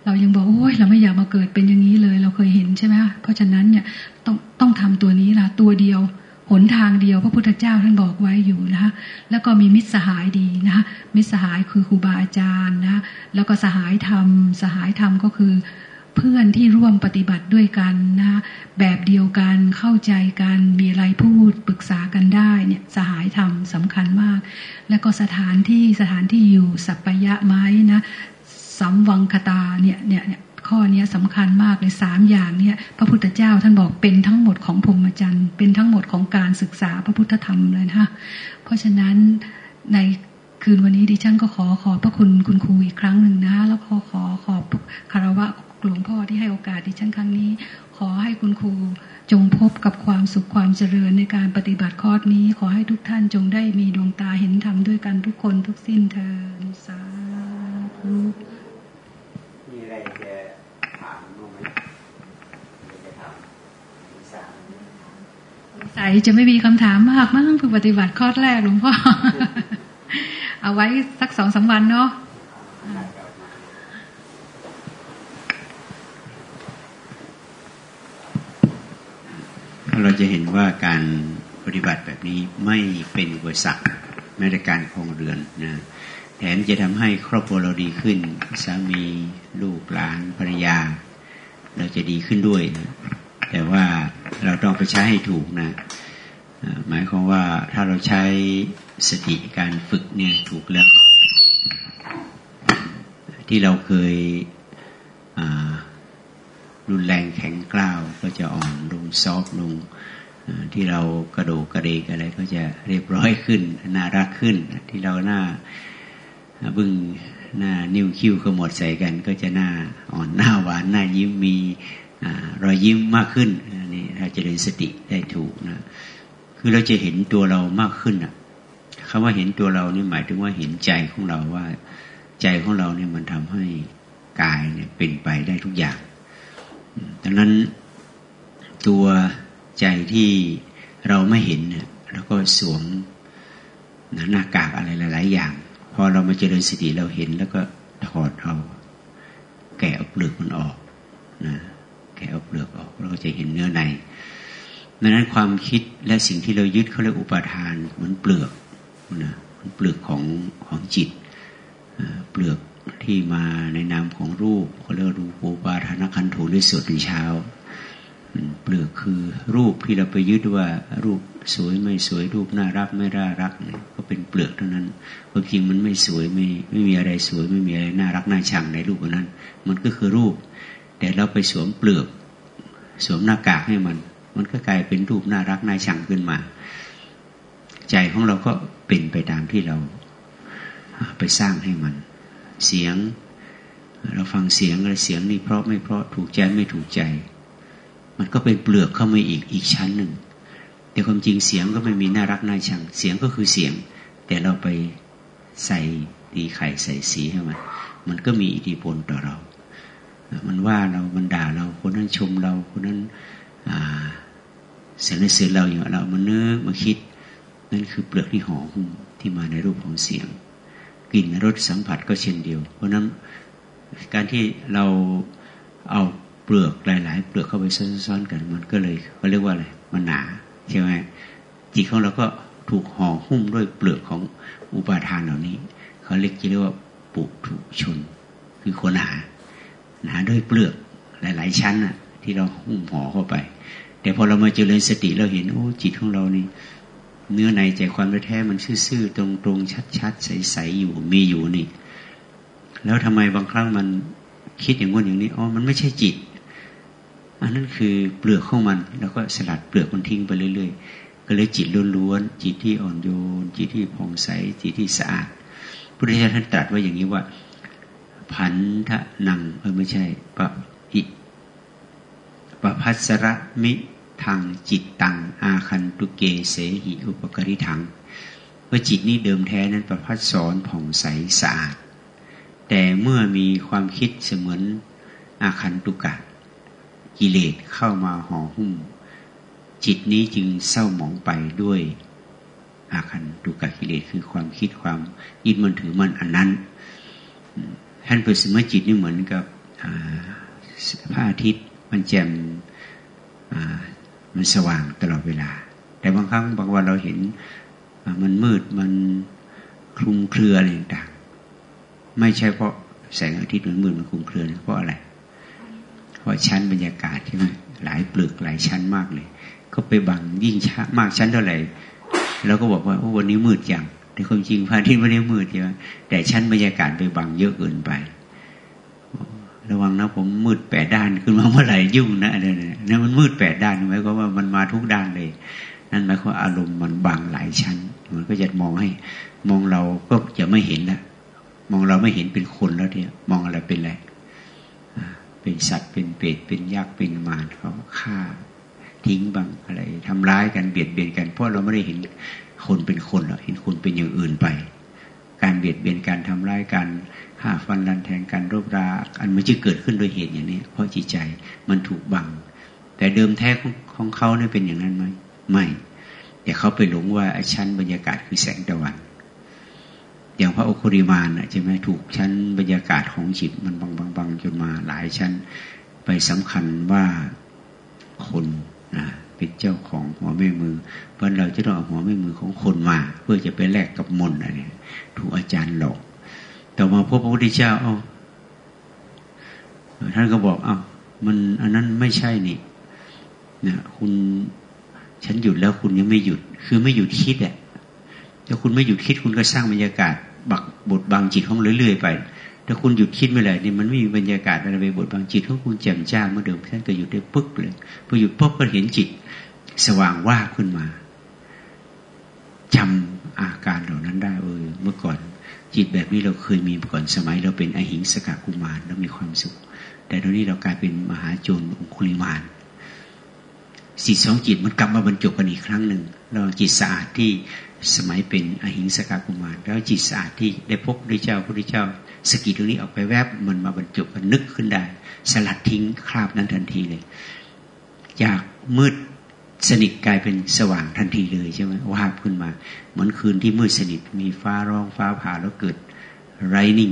เรายังบอกโอ้ยเราไม่อยากมาเกิดเป็นอย่างนี้เลย เราเคยเห็นใช่ไหมเพราะฉะนั้นเนี่ยต้องต้องทำตัวนี้ละตัวเดียว นทางเดียวพระพุทธเจ้าท่านบอกไว้อยู่นะคะแล้วก็มีมิตรสหายดีนะคะมิตรสหายคือครูบาอาจารย์นะแล้วก็สหายธรรม สหายธรรมก็คือเพื่อนที่ร่วมปฏิบัติด้วยกันนะแบบเดียวกันเข้าใจกันมีอะไรพูดปรึกษากันได้เนี่ยสหายธรรมสำคัญมาก แล้วก็สถานที่สถานที่อยู่สัปยะไม้นะสัมวังคตาเนี่ยเนี่ยเนี่ย ข้อนี้สำคัญมากเลยสามอย่างเนี่ยพระพุทธเจ้าท่านบอกเป็นทั้งหมดของพรหมจรรย์เป็นทั้งหมดของการศึกษาพระพุทธธรรมเลยนะคะเพราะฉะนั้นในคืนวันนี้ดิฉันก็ขอขอบพระคุณคุณครูอีกครั้งหนึ่งนะ แล้วขอขอขอบคารวะหลวงพ่อที่ให้โอกาสดิฉันครั้งนี้ ขอให้คุณครูจงพบกับความสุขความเจริญในการปฏิบัติข้อนี้ ขอให้ทุกท่านจงได้มีดวงตาเห็นธรรมด้วยกันทุกคนทุกสิ้นเธอสาธุมีอะไรจะถามบ้างไหมจะถามสาม ใส่จะไม่มีคำถามมากมั้งคือปฏิบัติข้อแรกหลวงพ่อ เอาไว้สักสองสาวันเนาะเราจะเห็นว่าการปฏิบัติแบบนี้ไม่เป็นอุปสรรคแม้แต่การคงเรือนนะแถมจะทำให้ครอบครัวเราดีขึ้น สามีลูกหลานภรรยา เราจะดีขึ้นด้วยนะ แต่ว่าเราต้องไปใช้ให้ถูกนะหมายความว่าถ้าเราใช้สติการฝึกเนี่ยถูกแล้ว ที่เราเคยรุนแรงแข็งกล้าวก็จะอ่อนลงซอฟลงที่เรากระโดกกระเดกอะไรก็จะเรียบร้อยขึ้น น่ารักขึ้น ที่เราหน้าบึ้งหน้านิ้วคิ้วขมวดใส่กัน ก็จะหน้าอ่อนหน้าหวานหน้ายิ้มมี รอยยิ้มมากขึ้นนี่เราจะเรียนสติได้ถูกนะคือเราจะเห็นตัวเรามากขึ้นอะคำว่าเห็นตัวเรานี่หมายถึงว่าเห็นใจของเราว่า ใจของเราเนี่ยมันทำให้กายเนี่ยเป็นไปได้ทุกอย่างดังนั้นตัวใจที่เราไม่เห็นแล้วก็สวมหน้ากากอะไรหลาย ๆ อย่าง พอเรามาเจริญสติเราเห็นแล้วก็ถอดเอาแกะเอาเปลือกมันออกนะะเอาเปลือกออกเราก็จะเห็นเนื้อในดังนั้นความคิดและสิ่งที่เรายึดเขาเรียกอุปาทานเหมือนเปลือกนะเปลือกของของจิตเปลือกที่มาในนามของรูปเขาเรียกรูปูปาทานคันถูด้วยสวดในเช้าเปลือกคือรูปที่เราไปยึดว่ารูปสวยไม่สวยรูปน่ารักไม่น่ารักเนี่ยก็เป็นเปลือกเท่านั้นความจริงมันไม่สวยไม่ไม่มีอะไรสวยไม่มีอะไรน่ารักน่าชังในรูปนั้น มันก็คือรูป แต่เราไปสวมเปลือก สวมหน้ากากให้มัน มันก็กลายเป็นรูปน่ารักน่าชังขึ้นมา ใจของเราก็เป็นไปตามที่เราไปสร้างให้มัน เสียง เราฟังเสียงอะไรเสียงนี่เพราะไม่เพราะถูกใจไม่ถูกใจ มันก็เป็นเปลือกเข้ามาอีกอีกชั้นหนึ่ง แต่ความจริงเสียงก็ไม่มีน่ารักน่าชัง เสียงก็คือเสียง แต่เราไปใส่ตีไข่ใส่สีให้มัน มันก็มีอิทธิพลต่อเรา มันว่าเรา มันด่าเรา คนนั้นชมเรา คนนั้นเสียงเสียเราอย่างเรามันเนื้อมาคิด นั่นคือเปลือกที่ห่อหุ้มที่มาในรูปของเสียง กลิ่นรสสัมผัสก็เช่นเดียว เพราะนั้นการที่เราเอาเปลือกหลาย ๆ เปลือกเข้าไปซ้อนๆกันมันก็เลยเขาเรียกว่าอะไรมันหนาใช่ไหมจิตของเราก็ถูกห่อหุ้มด้วยเปลือกของอุปาทานเหล่านี้ เขาเรียกที่เรียกว่าปุถุชน คือคนหนา นาด้วยเปลือกหลาย ๆ ชั้นอะที่เราหุ้มห่อเข้าไป แต่พอเรามาเจริญสติเราเห็นโอ้จิตของเรานี่ เนื้อในใจความแท้มันซื่อๆตรงๆชัดๆใสๆอยู่มีอยู่นี่ แล้วทำไมบางครั้งมันคิดอย่างงู้นอย่างนี้อ๋อมันไม่ใช่จิต อันนั้นคือเปลือกของมัน แล้วก็สลัดเปลือกมันทิ้งไปเรื่อย ๆ ก็เลยจิตล้วนๆจิตที่อ่อนโยน จิตที่ผ่องใสจิตที่สะอาดพุทธเจ้าท่านตรัสว่าอย่างนี้ว่า พันธะนังเออไม่ใช่ปะอิปพัสระมิทางจิตตัง อาคันตุเกเสหิอุปกริทังว่าจิตนี้เดิมแท้นั้นประพัดสอนผ่องใสสะอาด แต่เมื่อมีความคิดเสมือนอาคันตุกะ กิเลสเข้ามาห่อหุ้ม จิตนี้จึงเศร้าหมองไปด้วย อาคันตุกะกิเลสคือความคิดความยึดมันถือมันอันนั้น ท่านเปิดสมจิตนี่เหมือนกับพระอาทิตย์มันแจ่มมันสว่างตลอดเวลา แต่บางครั้งบางวันเราเห็นมันมืดมันคลุมเครืออะไรต่างไม่ใช่เพราะแสงอาทิตย์มันมืดมันคลุมเครือเพราะอะไร เพราะชั้นบรรยากาศใช่ไหมหลายเปลือกหลายชั้นมากเลย ก็ไปบังยิ่งมากชั้นเท่าไหร่เราก็บอกว่าโอ้วันนี้มืดจัง แต่ความจริงพระอาทิตย์ไม่ได้มืดใช่ไหมแต่ชั้นบรรยากาศไปบังเยอะเกินไประวังนะผมมืดแปดด้านขึ้นมาเมื่อไหร่ยุ่งนะอะไรเนี่ยนั่นมันมืดแปดด้านหมายความว่ามันมาทุกด้านเลย นั่นหมายความอารมณ์มันบังหลายชั้น มันก็จะมองให้ มองเราก็จะไม่เห็นละมองเราไม่เห็นเป็นคนแล้วเนี่ย มองอะไรเป็นอะไรเป็นสัตว์เป็นเปรตเป็นยักษ์เป็นมารเขาฆ่าทิ้งบางอะไรทำร้ายกันเบียดเบียนกันเพราะเราไม่ได้เห็น คนเป็นคนเราเห็นคนเป็นอย่างอื่นไป การเบียดเบียนการทำร้ายกันฆ่าฟันรันแทงกันรบราอันมันจะเกิดขึ้นโดยเหตุอย่างนี้ เพราะจิตใจมันถูกบัง แต่เดิมแท้ของของเขาเนี่ยเป็นอย่างนั้นไหมไม่แต่เขาไปหลงว่าชั้นบรรยากาศคือแสงตะวัน อย่างพระโอคุริมานใช่ไหมถูกชั้นบรรยากาศของจิตมันบางบางบางจนมาหลายชั้นไปสำคัญว่าคนนะ เป็นเจ้าของหัวแม่มือ เพราะเราจะต้องเอาหัวแม่มือของคนมา เพื่อจะไปแลกกับมนอะไรถูกอาจารย์หลอกต่อมาพบพระพุทธเจ้าเอ้าท่านก็บอกเอ้ามันอันนั้นไม่ใช่นี่นะคุณฉันหยุดแล้วคุณยังไม่หยุด คือไม่หยุดคิดอะถ้าคุณไม่หยุดคิดคุณก็สร้างบรรยากาศ บักบทบางจิตของเรื่อยๆไป ถ้าคุณหยุดคิดเมื่อไหร่นี่มันไม่มีบรรยากาศอะไรไปบทบางจิตของคุณแจ่มจ้าเมื่อเดิมท่านก็หยุดได้ปึ๊กเลยพอหยุดปุ๊บก็เห็นจิต สว่างว่าขึ้นมาจำอาการเหล่านั้นได้เออเมื่อก่อนจิตแบบนี้เราเคยมีก่อนสมัยเราเป็นอหิงสกากุมารแล้วมีความสุข แต่ตอนนี้เรากลายเป็นมหาโจรองคุลิมานสิตสองจิตมันกลับมาบรรจบกันอีกครั้งหนึ่งเราจิตสะอาดที่สมัยเป็นอหิงสกากุมาร แล้วจิตสะอาดที่ได้พบพระเจ้าพระเจ้าสกิดตรงนี้ออกไปแวบมันมาบรรจบกันนึกขึ้นได้ สลัดทิ้งคราบนั้นทันทีเลย จากมืด สนิทกลายเป็นสว่างทันทีเลยใช่ไหมวาบขึ้นมา เหมือนคืนที่มืดสนิทมีฟ้าร้องฟ้าผ่าแล้วเกิดไรนิ่ง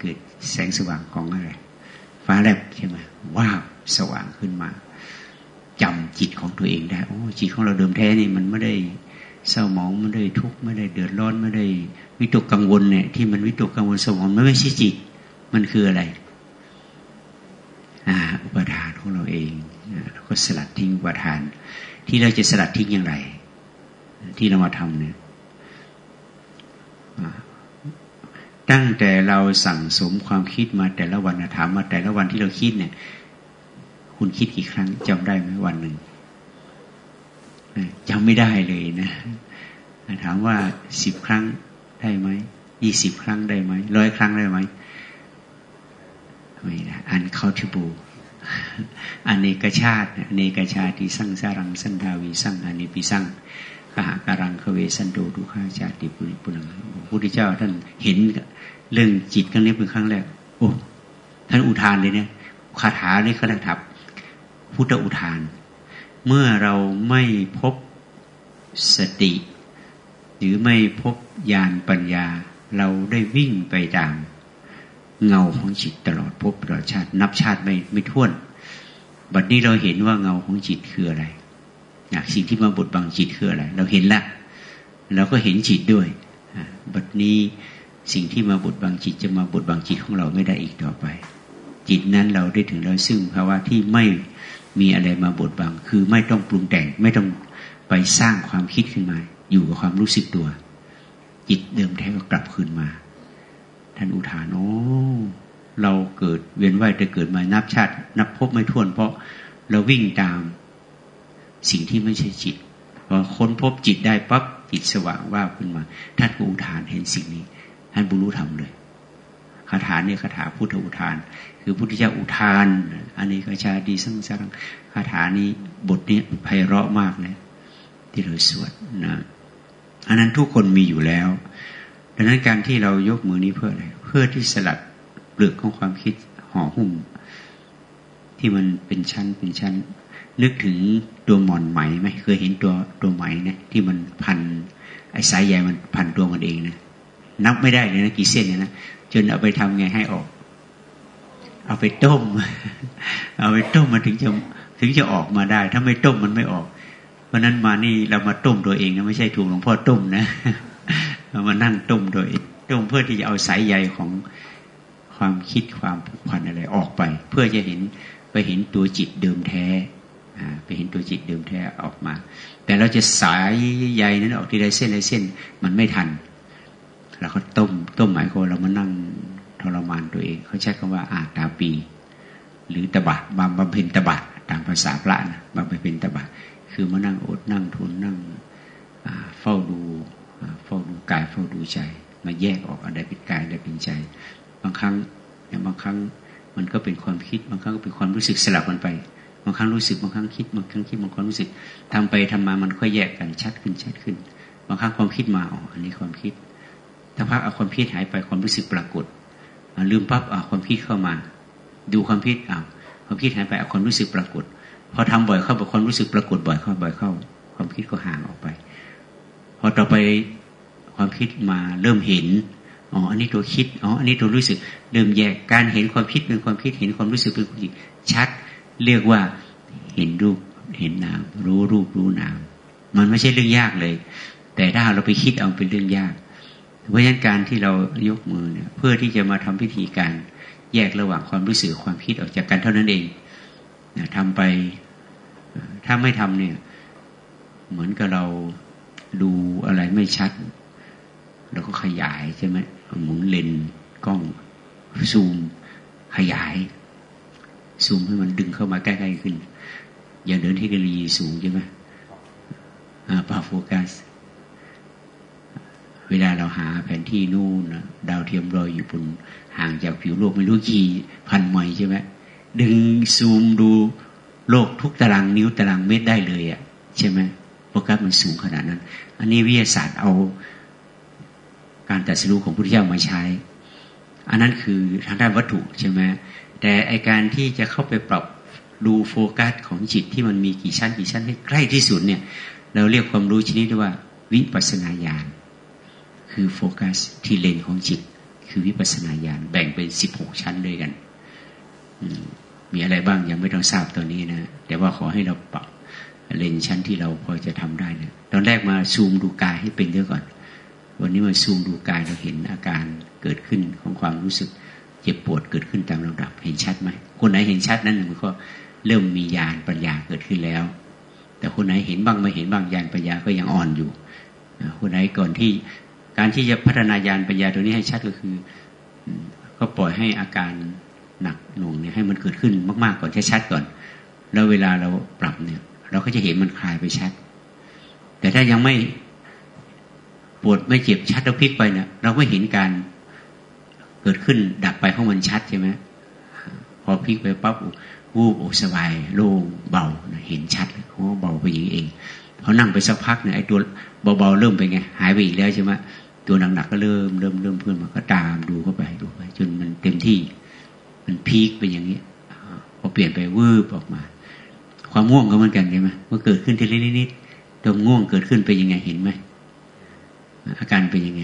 เกิดแสงสว่างของอะไรฟ้าแลบใช่ไหมวาบสว่างขึ้นมาจำจิตของตัวเองได้โอ้จิตของเราเดิมแท้นี่มันไม่ได้เศร้าหมองไม่ได้ทุกข์ไม่ได้เดือดร้อนไม่ได้วิตกกังวลเนี่ยที่มันวิตกกังวลสมองมันไม่ใช่จิต มันคืออะไร อ่า อุปทานของเราเอง ก็สลัดทิ้งอุปทาน ที่เราจะสลัดทิ้งอย่างไร ที่เรามาทำเนี่ยตั้งแต่เราสั่งสมความคิดมาแต่ละวันถามมาแต่ละวันที่เราคิดเนี่ย คุณคิดกี่ครั้งจำได้ไหมวันหนึ่งจำไม่ได้เลยนะถามว่าสิบครั้งได้ไหมยี่สิบครั้งได้ไหมร้อยครั้งได้ไหมไม่ได้ uncountable อเนกชาติอเนกชาติสั่งสารังสันดาวีสั่งอเนปิสั่งกหาการังคเวสันโดดุขาชาติปุริปุังพระพุทธเจ้าท่านเห็นเรื่องจิตครั้งนี้เป็นครั้งแรก โอ้ท่านอุทานเลยเนี่ยคาถานี่เขาเรียกทับพุทธอุทาน เมื่อเราไม่พบสติ หรือไม่พบญาณปัญญา เราได้วิ่งไปตาม เงาของจิตตลอดพบตลอดชาติ นับชาติไม่ไม่ท้วน บัดนี้เราเห็นว่าเงาของจิตคืออะไรอยากสิ่งที่มาบดบังจิตคืออะไร เราเห็นละเราก็เห็นจิตด้วยบัดนี้สิ่งที่มาบดบังจิตจะมาบดบังจิตของเราไม่ได้อีกต่อไป จิตนั้นเราได้ถึงเราซึ่งภาวะที่ไม่มีอะไรมาบดบัง คือไม่ต้องปรุงแต่งไม่ต้องไปสร้างความคิดขึ้นมา อยู่กับความรู้สึกตัว จิตเดิมแท้ก็กลับคืนมา ท่านอุทานโอ้เราเกิดเวียนว่ายแต่เกิดมานับชาติ นับพบไม่ถ้วน เพราะเราวิ่งตามสิ่งที่ไม่ใช่จิตพอค้นพบจิตได้ปั๊บจิตสว่างว่าขึ้นมา ท่านก็อุทานเห็นสิ่งนี้ ท่านบรรลุธรรมเลยคาถาเนี่ยคาถาพุทธอุทาน คือพุทธเจ้าอุทาน อันนี้ก็ชาดีสังสารคาถานี้บทนี้ไพเราะมากเลยที่เราสวดนะอันนั้นทุกคนมีอยู่แล้ว ดังนั้นการที่เรายกมือนี้เพื่ออะไรเพื่อที่สลัดเปลือกของความคิดห่อหุ้ม ที่มันเป็นชั้นเป็นชั้น นึกถึงตัวหมอนไหมไหมเคยเห็นตัวตัวไหมนะที่มันพันไอ้สายใยมันพันตัวมันเองนะนับไม่ได้เลยนะกี่เส้นเนี่ยนะจนเอาไปทำไงให้ออก เอาไปต้ม เอาไปต้มมันถึงจะถึงจะออกมาได้ ถ้าไม่ต้มมันไม่ออก เพราะนั้นมานี่เรามาต้มตัวเองนะไม่ใช่ถูกหลวงพ่อต้มนะ มานั่งต้มโดยต้มเพื่อที่จะเอาสายใยของความคิดความผูกพันอะไรออกไป เพื่อจะเห็นไปเห็นตัวจิตเดิมแท้ไปเห็นตัวจิตเดิมแท้ออกมา แต่เราจะสายใยนั้นออกทีละเส้นละเส้นมันไม่ทันเราก็ต้มต้มหมายความเรามานั่งทรมานตัวเอง เขาใช้คำว่าอาตาปี หรือตบะบำบำเพ็ญตบะตามภาษาพระนะบำเพ็ญตบะคือมานั่งอดนั่งทนนั่งเฝ้าดู เฝ้าดูกายเฝ้าดูใจ มาแยกออกอะไรเป็นกายอะไรเป็นใจ บางครั้งอย่างบางครั้งมันก็เป็นความคิด บางครั้งก็เป็นความรู้สึกสลับกันไป บางครั้งรู้สึกบางครั้งคิดบางครั้งคิดบางครั้งรู้สึกทำไปทำมามันค่อยแยกกันชัดขึ้นชัดขึ้น บางครั้งความคิดมาอ๋ออันนี้ความคิดถ้าพักเอาความคิดหายไปความรู้สึกปรากฏลืมปั๊บเอาความคิดเข้ามา ดูความคิดอ้าวความคิดหายไปเอาความรู้สึกปรากฏ พอทำบ่อยเข้าความรู้สึกปรากฏบ่อยเข้าบ่อยเข้า ความคิดก็ห่างออกไป พอต่อไปความคิดมาเริ่มเห็นอ๋ออันนี้ตัวคิดอ๋ออันนี้ตัวรู้สึกเริ่มแยกการเห็นความคิดเป็นความคิดเห็นความรู้สึกเป็นความรู้สึกชัด เรียกว่าเห็นรูปเห็นนาม รู้รูปรู้นาม มันไม่ใช่เรื่องยากเลย แต่ถ้าเราไปคิดเอาเป็นเรื่องยากเพราะฉะนั้นการที่เรายกมือเนี่ยเพื่อที่จะมาทำพิธีการแยกระหว่างความรู้สึกความคิดออกจากกันเท่านั้นเองทำไปถ้าไม่ทำเนี่ย เหมือนกับเรา ดูอะไรไม่ชัดเราก็ขยายใช่ไหมหมุนเลนกล้องซูม ขยาย ซูมให้มันดึงเข้ามาใกล้ๆขึ้น อย่างเดินเทคโนโลยีสูงใช่ไหมปาโฟกัส เวลาเราหาแผนที่นู่นดาวเทียมลอยอยู่บนห่างจากผิวโลกไม่รู้กี่พันไมล์ใช่ไหมดึงซูมดูโลกทุกตารางนิ้วตารางเมตรได้เลยอะ่ะใช่ไหม โฟกัสมันสูงขนาดนั้น อันนี้วิทยาศาสตร์เอาการตัดสู้ของพุทธเจ้ามาใช้ อันนั้นคือทางด้านวัตถุใช่ไหมแต่ไอการที่จะเข้าไปปรับดูโฟกัสของจิตที่มันมีกี่ชั้นกี่ชั้นให้ใกล้ที่สุดเนี่ย เราเรียกความรู้ชนิดว่าวิปัสนาญาณคือโฟกัสที่เลนของจิต คือวิปัสนาญาณแบ่งเป็นสิบหกชั้นด้วยกันมีอะไรบ้างยังไม่ต้องทราบตัวนี้นะ แต่ว่าขอให้เราปรับ เลนชั้นที่เราพอจะทำได้เนะตอนแรกมาซูมดูกายให้เป็นเยอะก่อน วันนี้มาซูมดูกายเราเห็นอาการเกิดขึ้นของความรู้สึกเจ็บปวดเกิดขึ้นตามลำดับเห็นชัดไหมคนไหนเห็นชัดนั้นมันก็เริ่มมีญาณปัญญาเกิดขึ้นแล้ว แต่คนไหนเห็นบ้างไม่เห็นบ้างญาณปัญญาก็ยังอ่อนอยู่คนไหนก่อนที่การที่จะพัฒนาญาณปัญญาตัวนี้ให้ชัดก็คือ ก็ปล่อยให้อาการหนักหน่วงเนี่ยให้มันเกิดขึ้นมาก ๆ ก่อนชัดๆก่อน แล้วเวลาเราปรับเนี่ย เราก็จะเห็นมันคลายไปชัด แต่ถ้ายังไม่ปวดไม่เจ็บชัดแล้วพลิกไปเนะี่ยเราไม่เห็นการเกิดขึ้นดับไปของมันชัดใช่ไหมพอพลิกไปปั๊บวูบโอสบายโล่งเบาเห็นชัดเขาเบาไปอย่างเองพอนั่งไปสักพักเนี่ยไอ้ตัวเบาๆเริ่มไปไงหายไปอีกแล้วใช่ไหมตัวหนักๆก็เริ่มเริ่มเริ่มเพื่อนมาก็ตามดูเข้าไปดูไปจนมันเต็มที่ มันพีคไปอย่างนี้พอเปลี่ยนไปวืบออกมา ความง่วงก็เหมือนกันใช่ไหมว่าเกิดขึ้นทีละนิดๆตัวง่วงเกิดขึ้นไปยังไงเห็นไหมอาการเป็นยังไง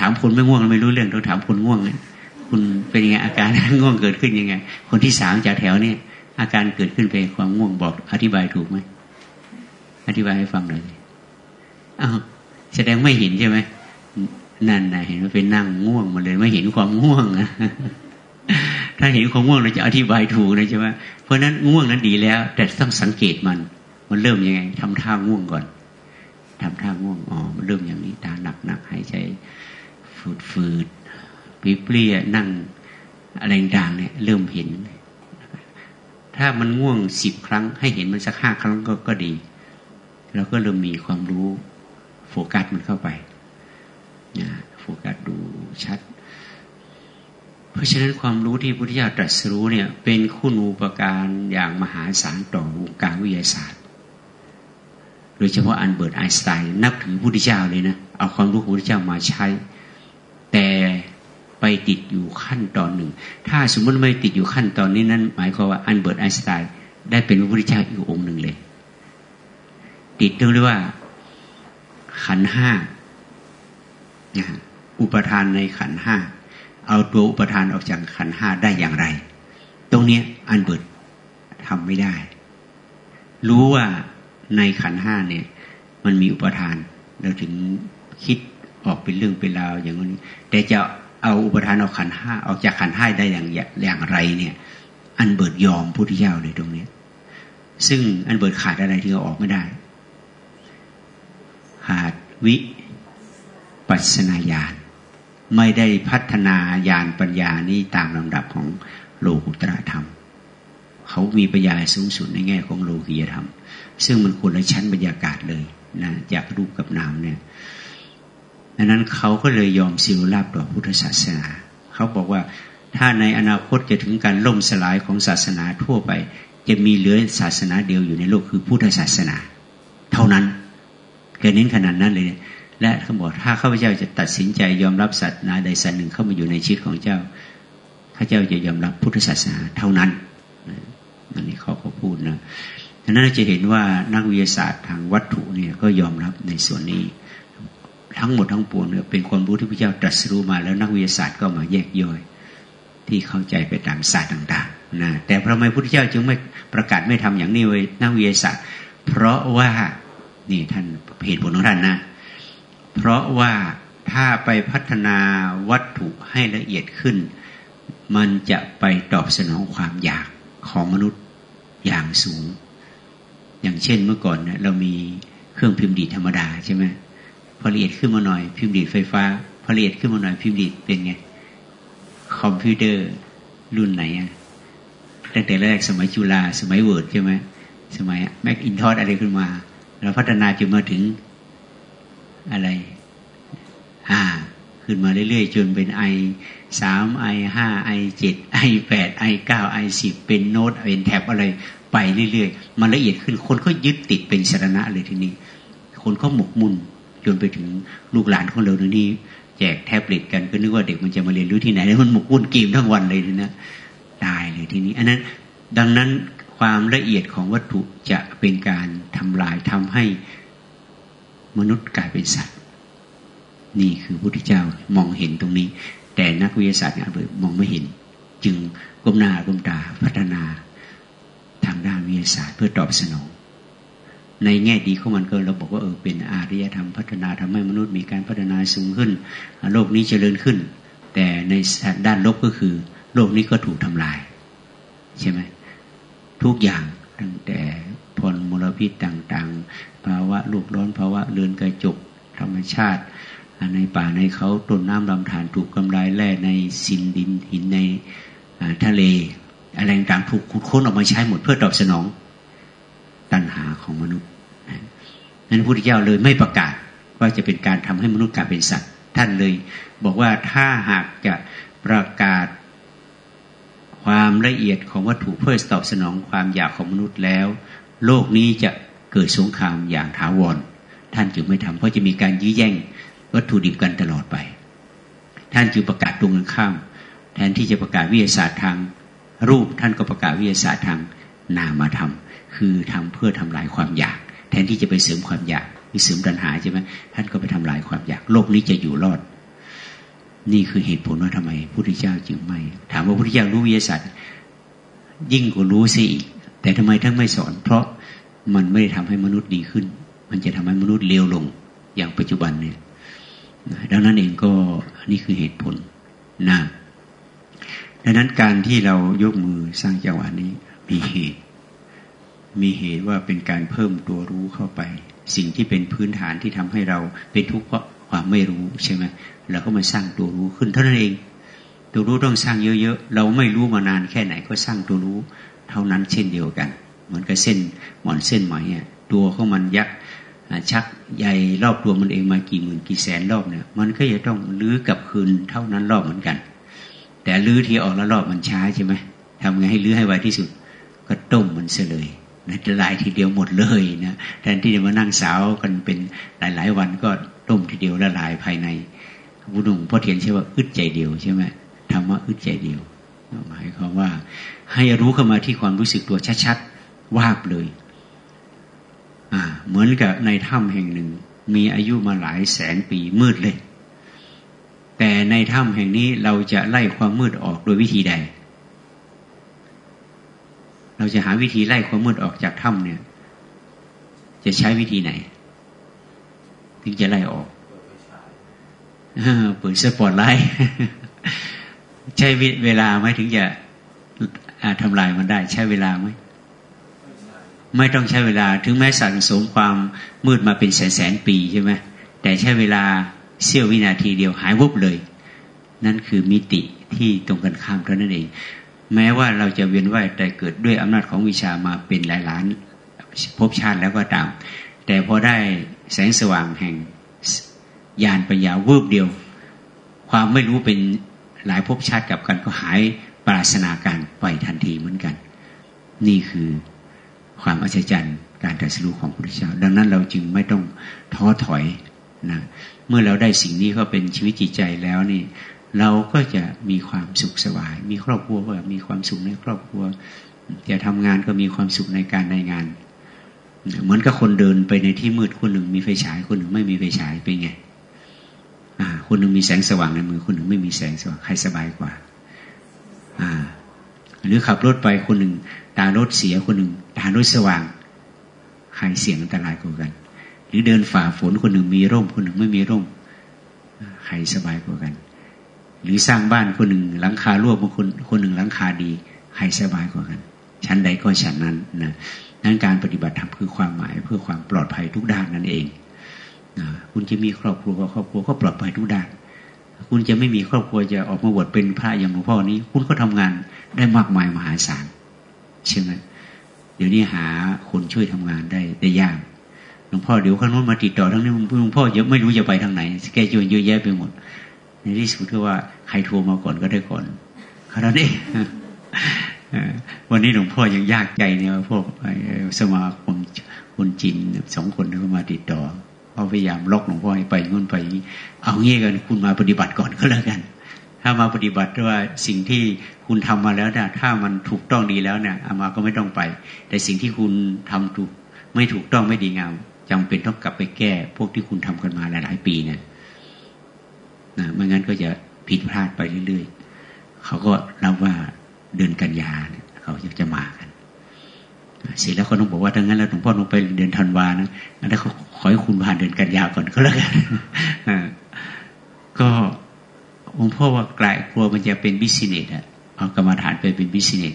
ถามคนไม่ง่วงไม่รู้เรื่องต้องถามคนง่วงคุณเป็นยังไงอาการง่วงเกิดขึ้นยังไง คนที่สามจากแถวเนี้อาการเกิดขึ้นเป็นความง่วงบอก อธิบายถูกไหมอธิบายให้ฟังหน่อยอ้าวแสดงไม่เห็นใช่ไหมนั่นนะเห็นว่าเป็นนั่งง่วงมาเลยไม่เห็นความง่วงนะถ้าเห็นความง่วงเราจะอธิบายถูกนะใช่ไหม ราะนั้นง่วงนั้นดีแล้ว แต่ต้องสังเกตมัน มันเริ่มยังไงทำท่าง่วงก่อนทำท่าง่วงอ๋อมันเริ่มอย่างนี้ตาหนักหนักหายใจฝืดฝืดปีเปรี้ยนั่งอะไรต่างเนี่ยเริ่มเห็น ถ้ามันง่วงสิบครั้ง ให้เห็นมันสักห้าครั้งก็ก็ดีเราก็เริ่มมีความรู้โฟกัสมันเข้าไปนะโฟกัสดูชัด ราะฉะนั้นความรู้ที่พุทธิยถาตรัสรู้เนี่ยเป็นคุณูปการอย่างมหาศาลต่อวงการวิทยาศาสตร์ โดยเฉพาะอันเบิร์ตไอน์สไตน์นับถือพุทธเจ้าเลยนะเอาความรู้ของพุทธเจ้ามาใช้ แต่ไปติดอยู่ขั้นตอนหนึ่ง ถ้าสมมติไม่ติดอยู่ขั้นตอนนี้นั้น หมายความว่าอันเบิร์ตไอน์สไตน์ได้เป็นพระพุทธเจ้าอีกองค์หนึ่งเลย ติดเรียกว่าขันห้าอุปทานในขันห้า เอาตัวอุปทานออกจากขันห้าได้อย่างไร ตรงนี้อันเบิดทำไม่ได้ รู้ว่าในขันห้าเนี่ย มันมีอุปทาน เราถึงคิดออกเป็นเรื่องเป็นราวอย่างนี้ แต่จะเอาอุปทานออกขันห้าออกจากขันห้าได้อย่างอย่างไรเนี่ย อันเบิดยอมพุทธเจ้าเลยตรงนี้ซึ่งอันเบิดขาดอะไรที่เอาออกไม่ได้ขาดวิปัสนาญาณ ไม่ได้พัฒนาญาณปัญญานี้ตามลำดับของโลกุตระธรรม เขามีปัญญาสูงสุดในแง่ของโลกียธรรม ซึ่งมันคนละชั้นบรรยากาศเลยนะจากรูปกับนามเนี่ยดังนั้นเขาก็เลยยอมสิลราบต่อพุทธศาสนา เขาบอกว่าถ้าในอนาคตจะถึงการล่มสลายของศาสนาทั่วไป จะมีเหลือศาสนาเดียวอยู่ในโลกคือพุทธศาสนา เท่านั้นแกเน้นขนาดนั้นเลย และเขาบอกถ้าข้าพเจ้าจะตัดสินใจยอมรับศาสนาใดศาสนาหนึ่งเข้ามาอยู่ในชีวิตของเจ้าข้าเจ้าจะยอมรับพุทธศาสนาเท่านั้นอันนี้เขาก็พูดนะดังนั้นจะเห็นว่านักวิทยาศาสตร์ทางวัตถุเนี่ยก็ยอมรับในส่วนนี้ ทั้งหมดทั้งปวงเนี่ยเป็นความรู้ที่พระเจ้าตรัสรู้มา แล้วนักวิทยาศาสตร์ก็มาแยกย่อย ที่เข้าใจไปตามศาสตร์ต่างๆนะแต่พระไมพุทธเจ้าจึงไม่ประกาศไม่ทำอย่างนี้ไว้นักวิทยาศาสตร์ เพราะว่านี่ท่านเหตุผลของท่านนะ เพราะว่าถ้าไปพัฒนาวัตถุให้ละเอียดขึ้น มันจะไปตอบสนองความอยากของมนุษย์อย่างสูง อย่างเช่นเมื่อก่อนเนะเรามีเครื่องพิมพ์ดีดธรรมดาใช่ไหมพอละเอียดขึ้นมาหน่อยพิมพ์ดีดไฟฟ้าพอละเอียดขึ้นมาหน่อยพิมพ์ดีดเป็นไง คอมพิวเตอร์รุ่นไหนอะตั้งแต่แรกสมัยจุฬาสมัย Word ใช่ไหมสมัย Macintosh อะไรขึ้นมาเราพัฒนาจนมาถึง อะไร อ่า ขึ้นมาเรื่อยๆ จนเป็น i สาม i ห้า i เจ็ด i แปด i เก้า i สิบเป็นโน้ตเป็น tab อะไรไปเรื่อยๆ มันละเอียดขึ้นคนก็ยึดติดเป็นสาระเลยทีนี้ คนก็หมกมุ่นจนไปถึงลูกหลานของเราเนี้แจกแท็บเล็ตกันก็นึกว่าเด็กมันจะมาเรียนรู้ที่ไหนแล้วมันหมกมุ่นเกมทั้งวันเลยทีนะตายเลยทีนี้ อันนั้นดังนั้นความละเอียดของวัตถุจะเป็นการทำลายทำให้ มนุษย์กลายเป็นสัตว์ นี่คือพระพุทธเจ้ามองเห็นตรงนี้ แต่นักวิทยาศาสตร์เนี่ยมองไม่เห็น จึงก้มหน้าก้มตาพัฒนาทางด้านวิทยาศาสตร์เพื่อตอบสนอง ในแง่ดีของมันก็เราบอกว่าเออเป็นอารยธรรมพัฒนาทำให้มนุษย์มีการพัฒนาสูงขึ้น โลกนี้เจริญขึ้น แต่ในด้านลบก็คือ โลกนี้ก็ถูกทำลาย ใช่ไหมทุกอย่างตั้งแต่พลมลพิษต่าง ๆ ภาวะลูกร้อนภาวะเรือนกระจกธรรมชาติ ในป่าในเขาต้นน้ำลำธารถูกกำลายแร่ในสินดินหินในทะเล อะไรต่างถูกขุดค้นออกมาใช้หมดเพื่อตอบสนองตัณหาของมนุษย์นั้นพระพุทธเจ้าเลยไม่ประกาศว่าจะเป็นการทำให้มนุษย์กลายเป็นสัตว์ ท่านเลยบอกว่าถ้าหากจะประกาศความละเอียดของวัตถุเพื่อตอบสนองความอยากของมนุษย์แล้ว โลกนี้จะ เกิดสงครามอย่างถาวร ท่านจึงไม่ทำเพราะจะมีการยื้อแย่งวัตถุดิบกันตลอดไป ท่านจึงประกาศตรงกันข้าม แทนที่จะประกาศวิทยาศาสตร์ทางรูปท่านก็ประกาศวิทยาศาสตร์ทางนามธรรมคือทำเพื่อทำลายความอยาก แทนที่จะไปเสริมความอยากคือเสริมตัณหาใช่ไหมท่านก็ไปทำลายความอยาก โลกนี้จะอยู่รอด นี่คือเหตุผลว่าทำไมพระพุทธเจ้าจึงไม่ ถามว่าพระพุทธเจ้ารู้วิทยาศาสตร์ ยิ่งกว่ารู้สิอีกแต่ทำไมท่านไม่สอน เพราะ มันไม่ได้ทำให้มนุษย์ดีขึ้น มันจะทำให้มนุษย์เลวลงอย่างปัจจุบันเนี่ยดังนั้นเองก็นี่คือเหตุผลนะดังนั้นการที่เรายกมือสร้างจังหวะนี้มีเหตุ มีเหตุว่าเป็นการเพิ่มตัวรู้เข้าไป สิ่งที่เป็นพื้นฐานที่ทำให้เราเป็นทุกข์เพราะความไม่รู้ใช่ไหมเราก็มาสร้างตัวรู้ขึ้นเท่านั้นเอง ตัวรู้ต้องสร้างเยอะๆ เราไม่รู้มานานแค่ไหนก็สร้างตัวรู้ เท่านั้นเช่นเดียวกัน เหมือนกับเส้นหมอนเส้นไหมเนี่ยตัวของมันยักชักใหญ่รอบตัวมันเองมากี่หมื่นกี่แสนรอบเนี่ย มันก็จะต้องลื้อกลับคืนเท่านั้นรอบเหมือนกัน แต่ลื้อที่ออกล้วรอบมันช้าใช่ไหมทำไงให้ลื้อให้ไวที่สุด ก็ต้มมันเสลยนะจะลายทีเดียวหมดเลยนะแทนที่จะมานั่งสาวกันเป็นหลาย ๆ วันก็ต้มทีเดียวละลายภายในบุญงพ่อเทียนใช่ว่าอึดใจเดียวใช่ไหมธรรมะอึดใจเดียวหมายความว่าให้รู้เข้ามาที่ความรู้สึกตัวชัดๆ วาบเลย อ่า เหมือนกับในถ้ำแห่งหนึ่ง มีอายุมาหลายแสนปีมืดเลย แต่ในถ้ำแห่งนี้เราจะไล่ความมืดออกโดยวิธีใด เราจะหาวิธีไล่ความมืดออกจากถ้ำเนี่ย จะใช้วิธีไหน ถึงจะไล่ออกเปิดสปอตไลท์ใช้เวลาไหมถึงจะทำลายมันได้ ใช้เวลาไหม ไม่ต้องใช้เวลาถึงแม้สั่งสมความมืดมาเป็นแสนแสนปีใช่ไหมแต่ใช้เวลาเสี้ยววินาทีเดียวหายวุบเลย นั่นคือมิติที่ตรงกันข้ามเท่านั้นเอง แม้ว่าเราจะเวียนว่ายแต่เกิดด้วยอำนาจของวิชามาเป็นหลายล้านภพชาติแล้วก็ตาม แต่พอได้แสงสว่างแห่งยานปัญญาวูบเดียว ความไม่รู้เป็นหลายภพชาติกับกันก็หายปราศนาการไปทันทีเหมือนกัน นี่คือ ความอัศจรรย์ การตรัสรู้ของพระพุทธเจ้า ดังนั้นเราจึงไม่ต้องท้อถอยนะเมื่อเราได้สิ่งนี้ก็เป็นชีวิตจิตใจแล้วนี่ เราก็จะมีความสุขสบาย มีครอบครัวก็มีความสุขในครอบครัวจะทำงานก็มีความสุขในการในงาน เหมือนกับคนเดินไปในที่มืดคนหนึ่งมีไฟฉายคนหนึ่งไม่มีไฟฉายเป็นไงอ่าคนหนึ่งมีแสงสว่างในมือคนหนึ่งไม่มีแสงสว่างใครสบายกว่าอ่าหรือขับรถไปคนหนึ่ง ตารถเสียคนหนึ่งตารถสว่างใครเสี่ยงอันตรายกว่ากัน หรือเดินฝ่าฝนคนหนึ่งมีร่มคนหนึ่งไม่มีร่มใครสบายกว่ากัน หรือสร้างบ้านคนหนึ่งหลังคารั่วบางคนคนหนึ่งหลังคาดีใครสบายกว่ากัน ชั้นใดก็ชั้นนั้นนะนั้นการปฏิบัติธรรมคือความหมายเพื่อความปลอดภัยทุกด้านนั่นเองนะคุณจะมีครอบครัวก็ครอบครัวก็ปลอดภัยทุกด้าน คุณจะไม่มีครอบครัวจะออกมาบวชเป็นพระอย่างหลวงพ่อนี้ คุณก็ทำงานได้มากมายมหาศาล ใช่ไหมเดี๋ยวนี้หาคนช่วยทำงานได้ได้ยากหลวงพ่อเดี๋ยวข้างโน้นมาติดต่อทั้งนี้หลวงพ่อเยอะไม่รู้จะไปทางไหนแกจวนเยอะแยะไปหมด ในที่สุดก็ว่าใครโทรมาก่อนก็ได้ก่อนขนาดนี้วันนี้หลวงพ่อยังยากใจเนี่ยพวกสมาคมคนจีนสองคนเขามาติดต่อเขาพยายามล็อกหลวงพ่อให้ไปงุ่นไป เอางี้กันคุณมาปฏิบัติก่อนก็แล้วกัน ถ้ามาปฏิบัติว่าสิ่งที่คุณทำมาแล้วเนี่ยถ้ามันถูกต้องดีแล้วเนี่ยอามาก็ไม่ต้องไป แต่สิ่งที่คุณทำถูกไม่ถูกต้องไม่ดีงามจำเป็นต้องกลับไปแก้ พวกที่คุณทำกันมาหลาย ๆ ปีเนี่ยนะไม่งั้นก็จะผิดพลาดไปเรื่อยๆเขาก็รับว่าเดือนกันยาเนี่ยเขาจะจะมากันเสร็จแล้วเขาต้องบอกว่าถ้างั้นแล้วหลวงพ่อต้องไปเดือนธันวานะแล้วเขาขอให้คุณผ่านเดือนกันยาก่อนก็แล้วกันก็ หลวงพ่อว่ากลายกลัวมันจะเป็นบิสเนสอะเอากรรมฐานไปเป็นบิสเนส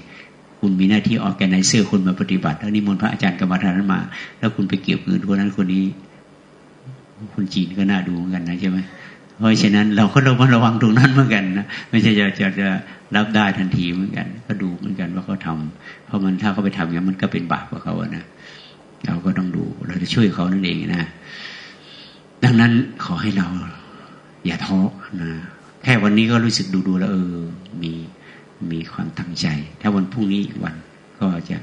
คุณมีหน้าที่ออกแกนไนเซอร์คนมาปฏิบัติแล้วนิมนต์พระอาจารย์กรรมฐานนั้นมา แล้วคุณไปเก็บเงินคนนั้นคนนี้คุณจีนก็น่าดูเหมือนกันนะใช่ไหมเพราะฉะนั้นเราก็ระมัดระวังตรงนั้นเหมือนกันนะไม่ใช่จะจะจะรับได้ทันทีเหมือนกัน ก็ดูเหมือนกันว่าเขาทาเพราะมันถ้าเขาไปทำอย่างมันก็เป็นบาปกับเขาอะนะเราก็ต้องดูเราจะช่วยเขานั่นเองนะดังนั้นขอให้เราอย่าท้อนะ แค่วันนี้ก็รู้สึกดูดูแล้วเออ มีมีความตั้งใจ ถ้าวันพรุ่งนี้อีกวันก็จะ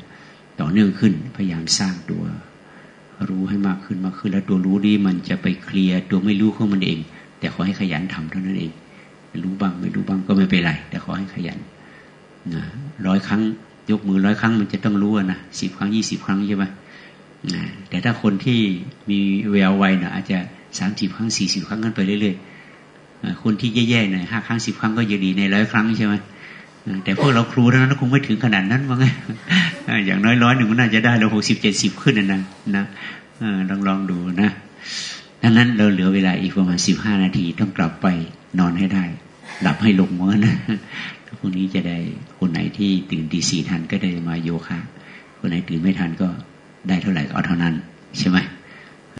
ต่อเนื่องขึ้น พยายามสร้างตัว รู้ให้มากขึ้นมากขึ้น แล้วตัวรู้นี้มันจะไปเคลียร์ตัวไม่รู้ของมันเอง แต่ขอให้ขยันทำเท่านั้นเอง รู้บ้างไม่รู้บ้างก็ไม่เป็นไร แต่ขอให้ขยันนะร้อยครั้งยกมือร้อยครั้งมันจะต้องรู้นะสิบครั้งยี่สิบครั้งใช่ไหมนะแต่ถ้าคนที่มีแววไวนะอาจจะสามสิบครั้งสี่สิบครั้งกันไปเรื่อยๆ คนที่แย่ๆหน่อยห้าครั้งสิบครั้งก็จะดีในร้อยครั้งใช่ไหมแต่พวกเราครูนั้นคงไม่ถึงขนาดนั้นมั้งอย่างน้อยร้อยหนึ่งมันน่าจะได้เราหกสิบเจ็ดสิบขึ้นนะนะลองลองดูนะดังนั้นเราเหลือเวลาอีกประมาณสิบห้านาทีต้องกลับไปนอนให้ได้ หลับให้ลงมั้งนะพรุ่งนี้จะได้คนไหนที่ตื่นตีสี่ทันก็ได้มาโยคะคนไหนตื่นไม่ทันก็ได้เท่าไหร่ก็เอาเท่านั้น ใช่ไหม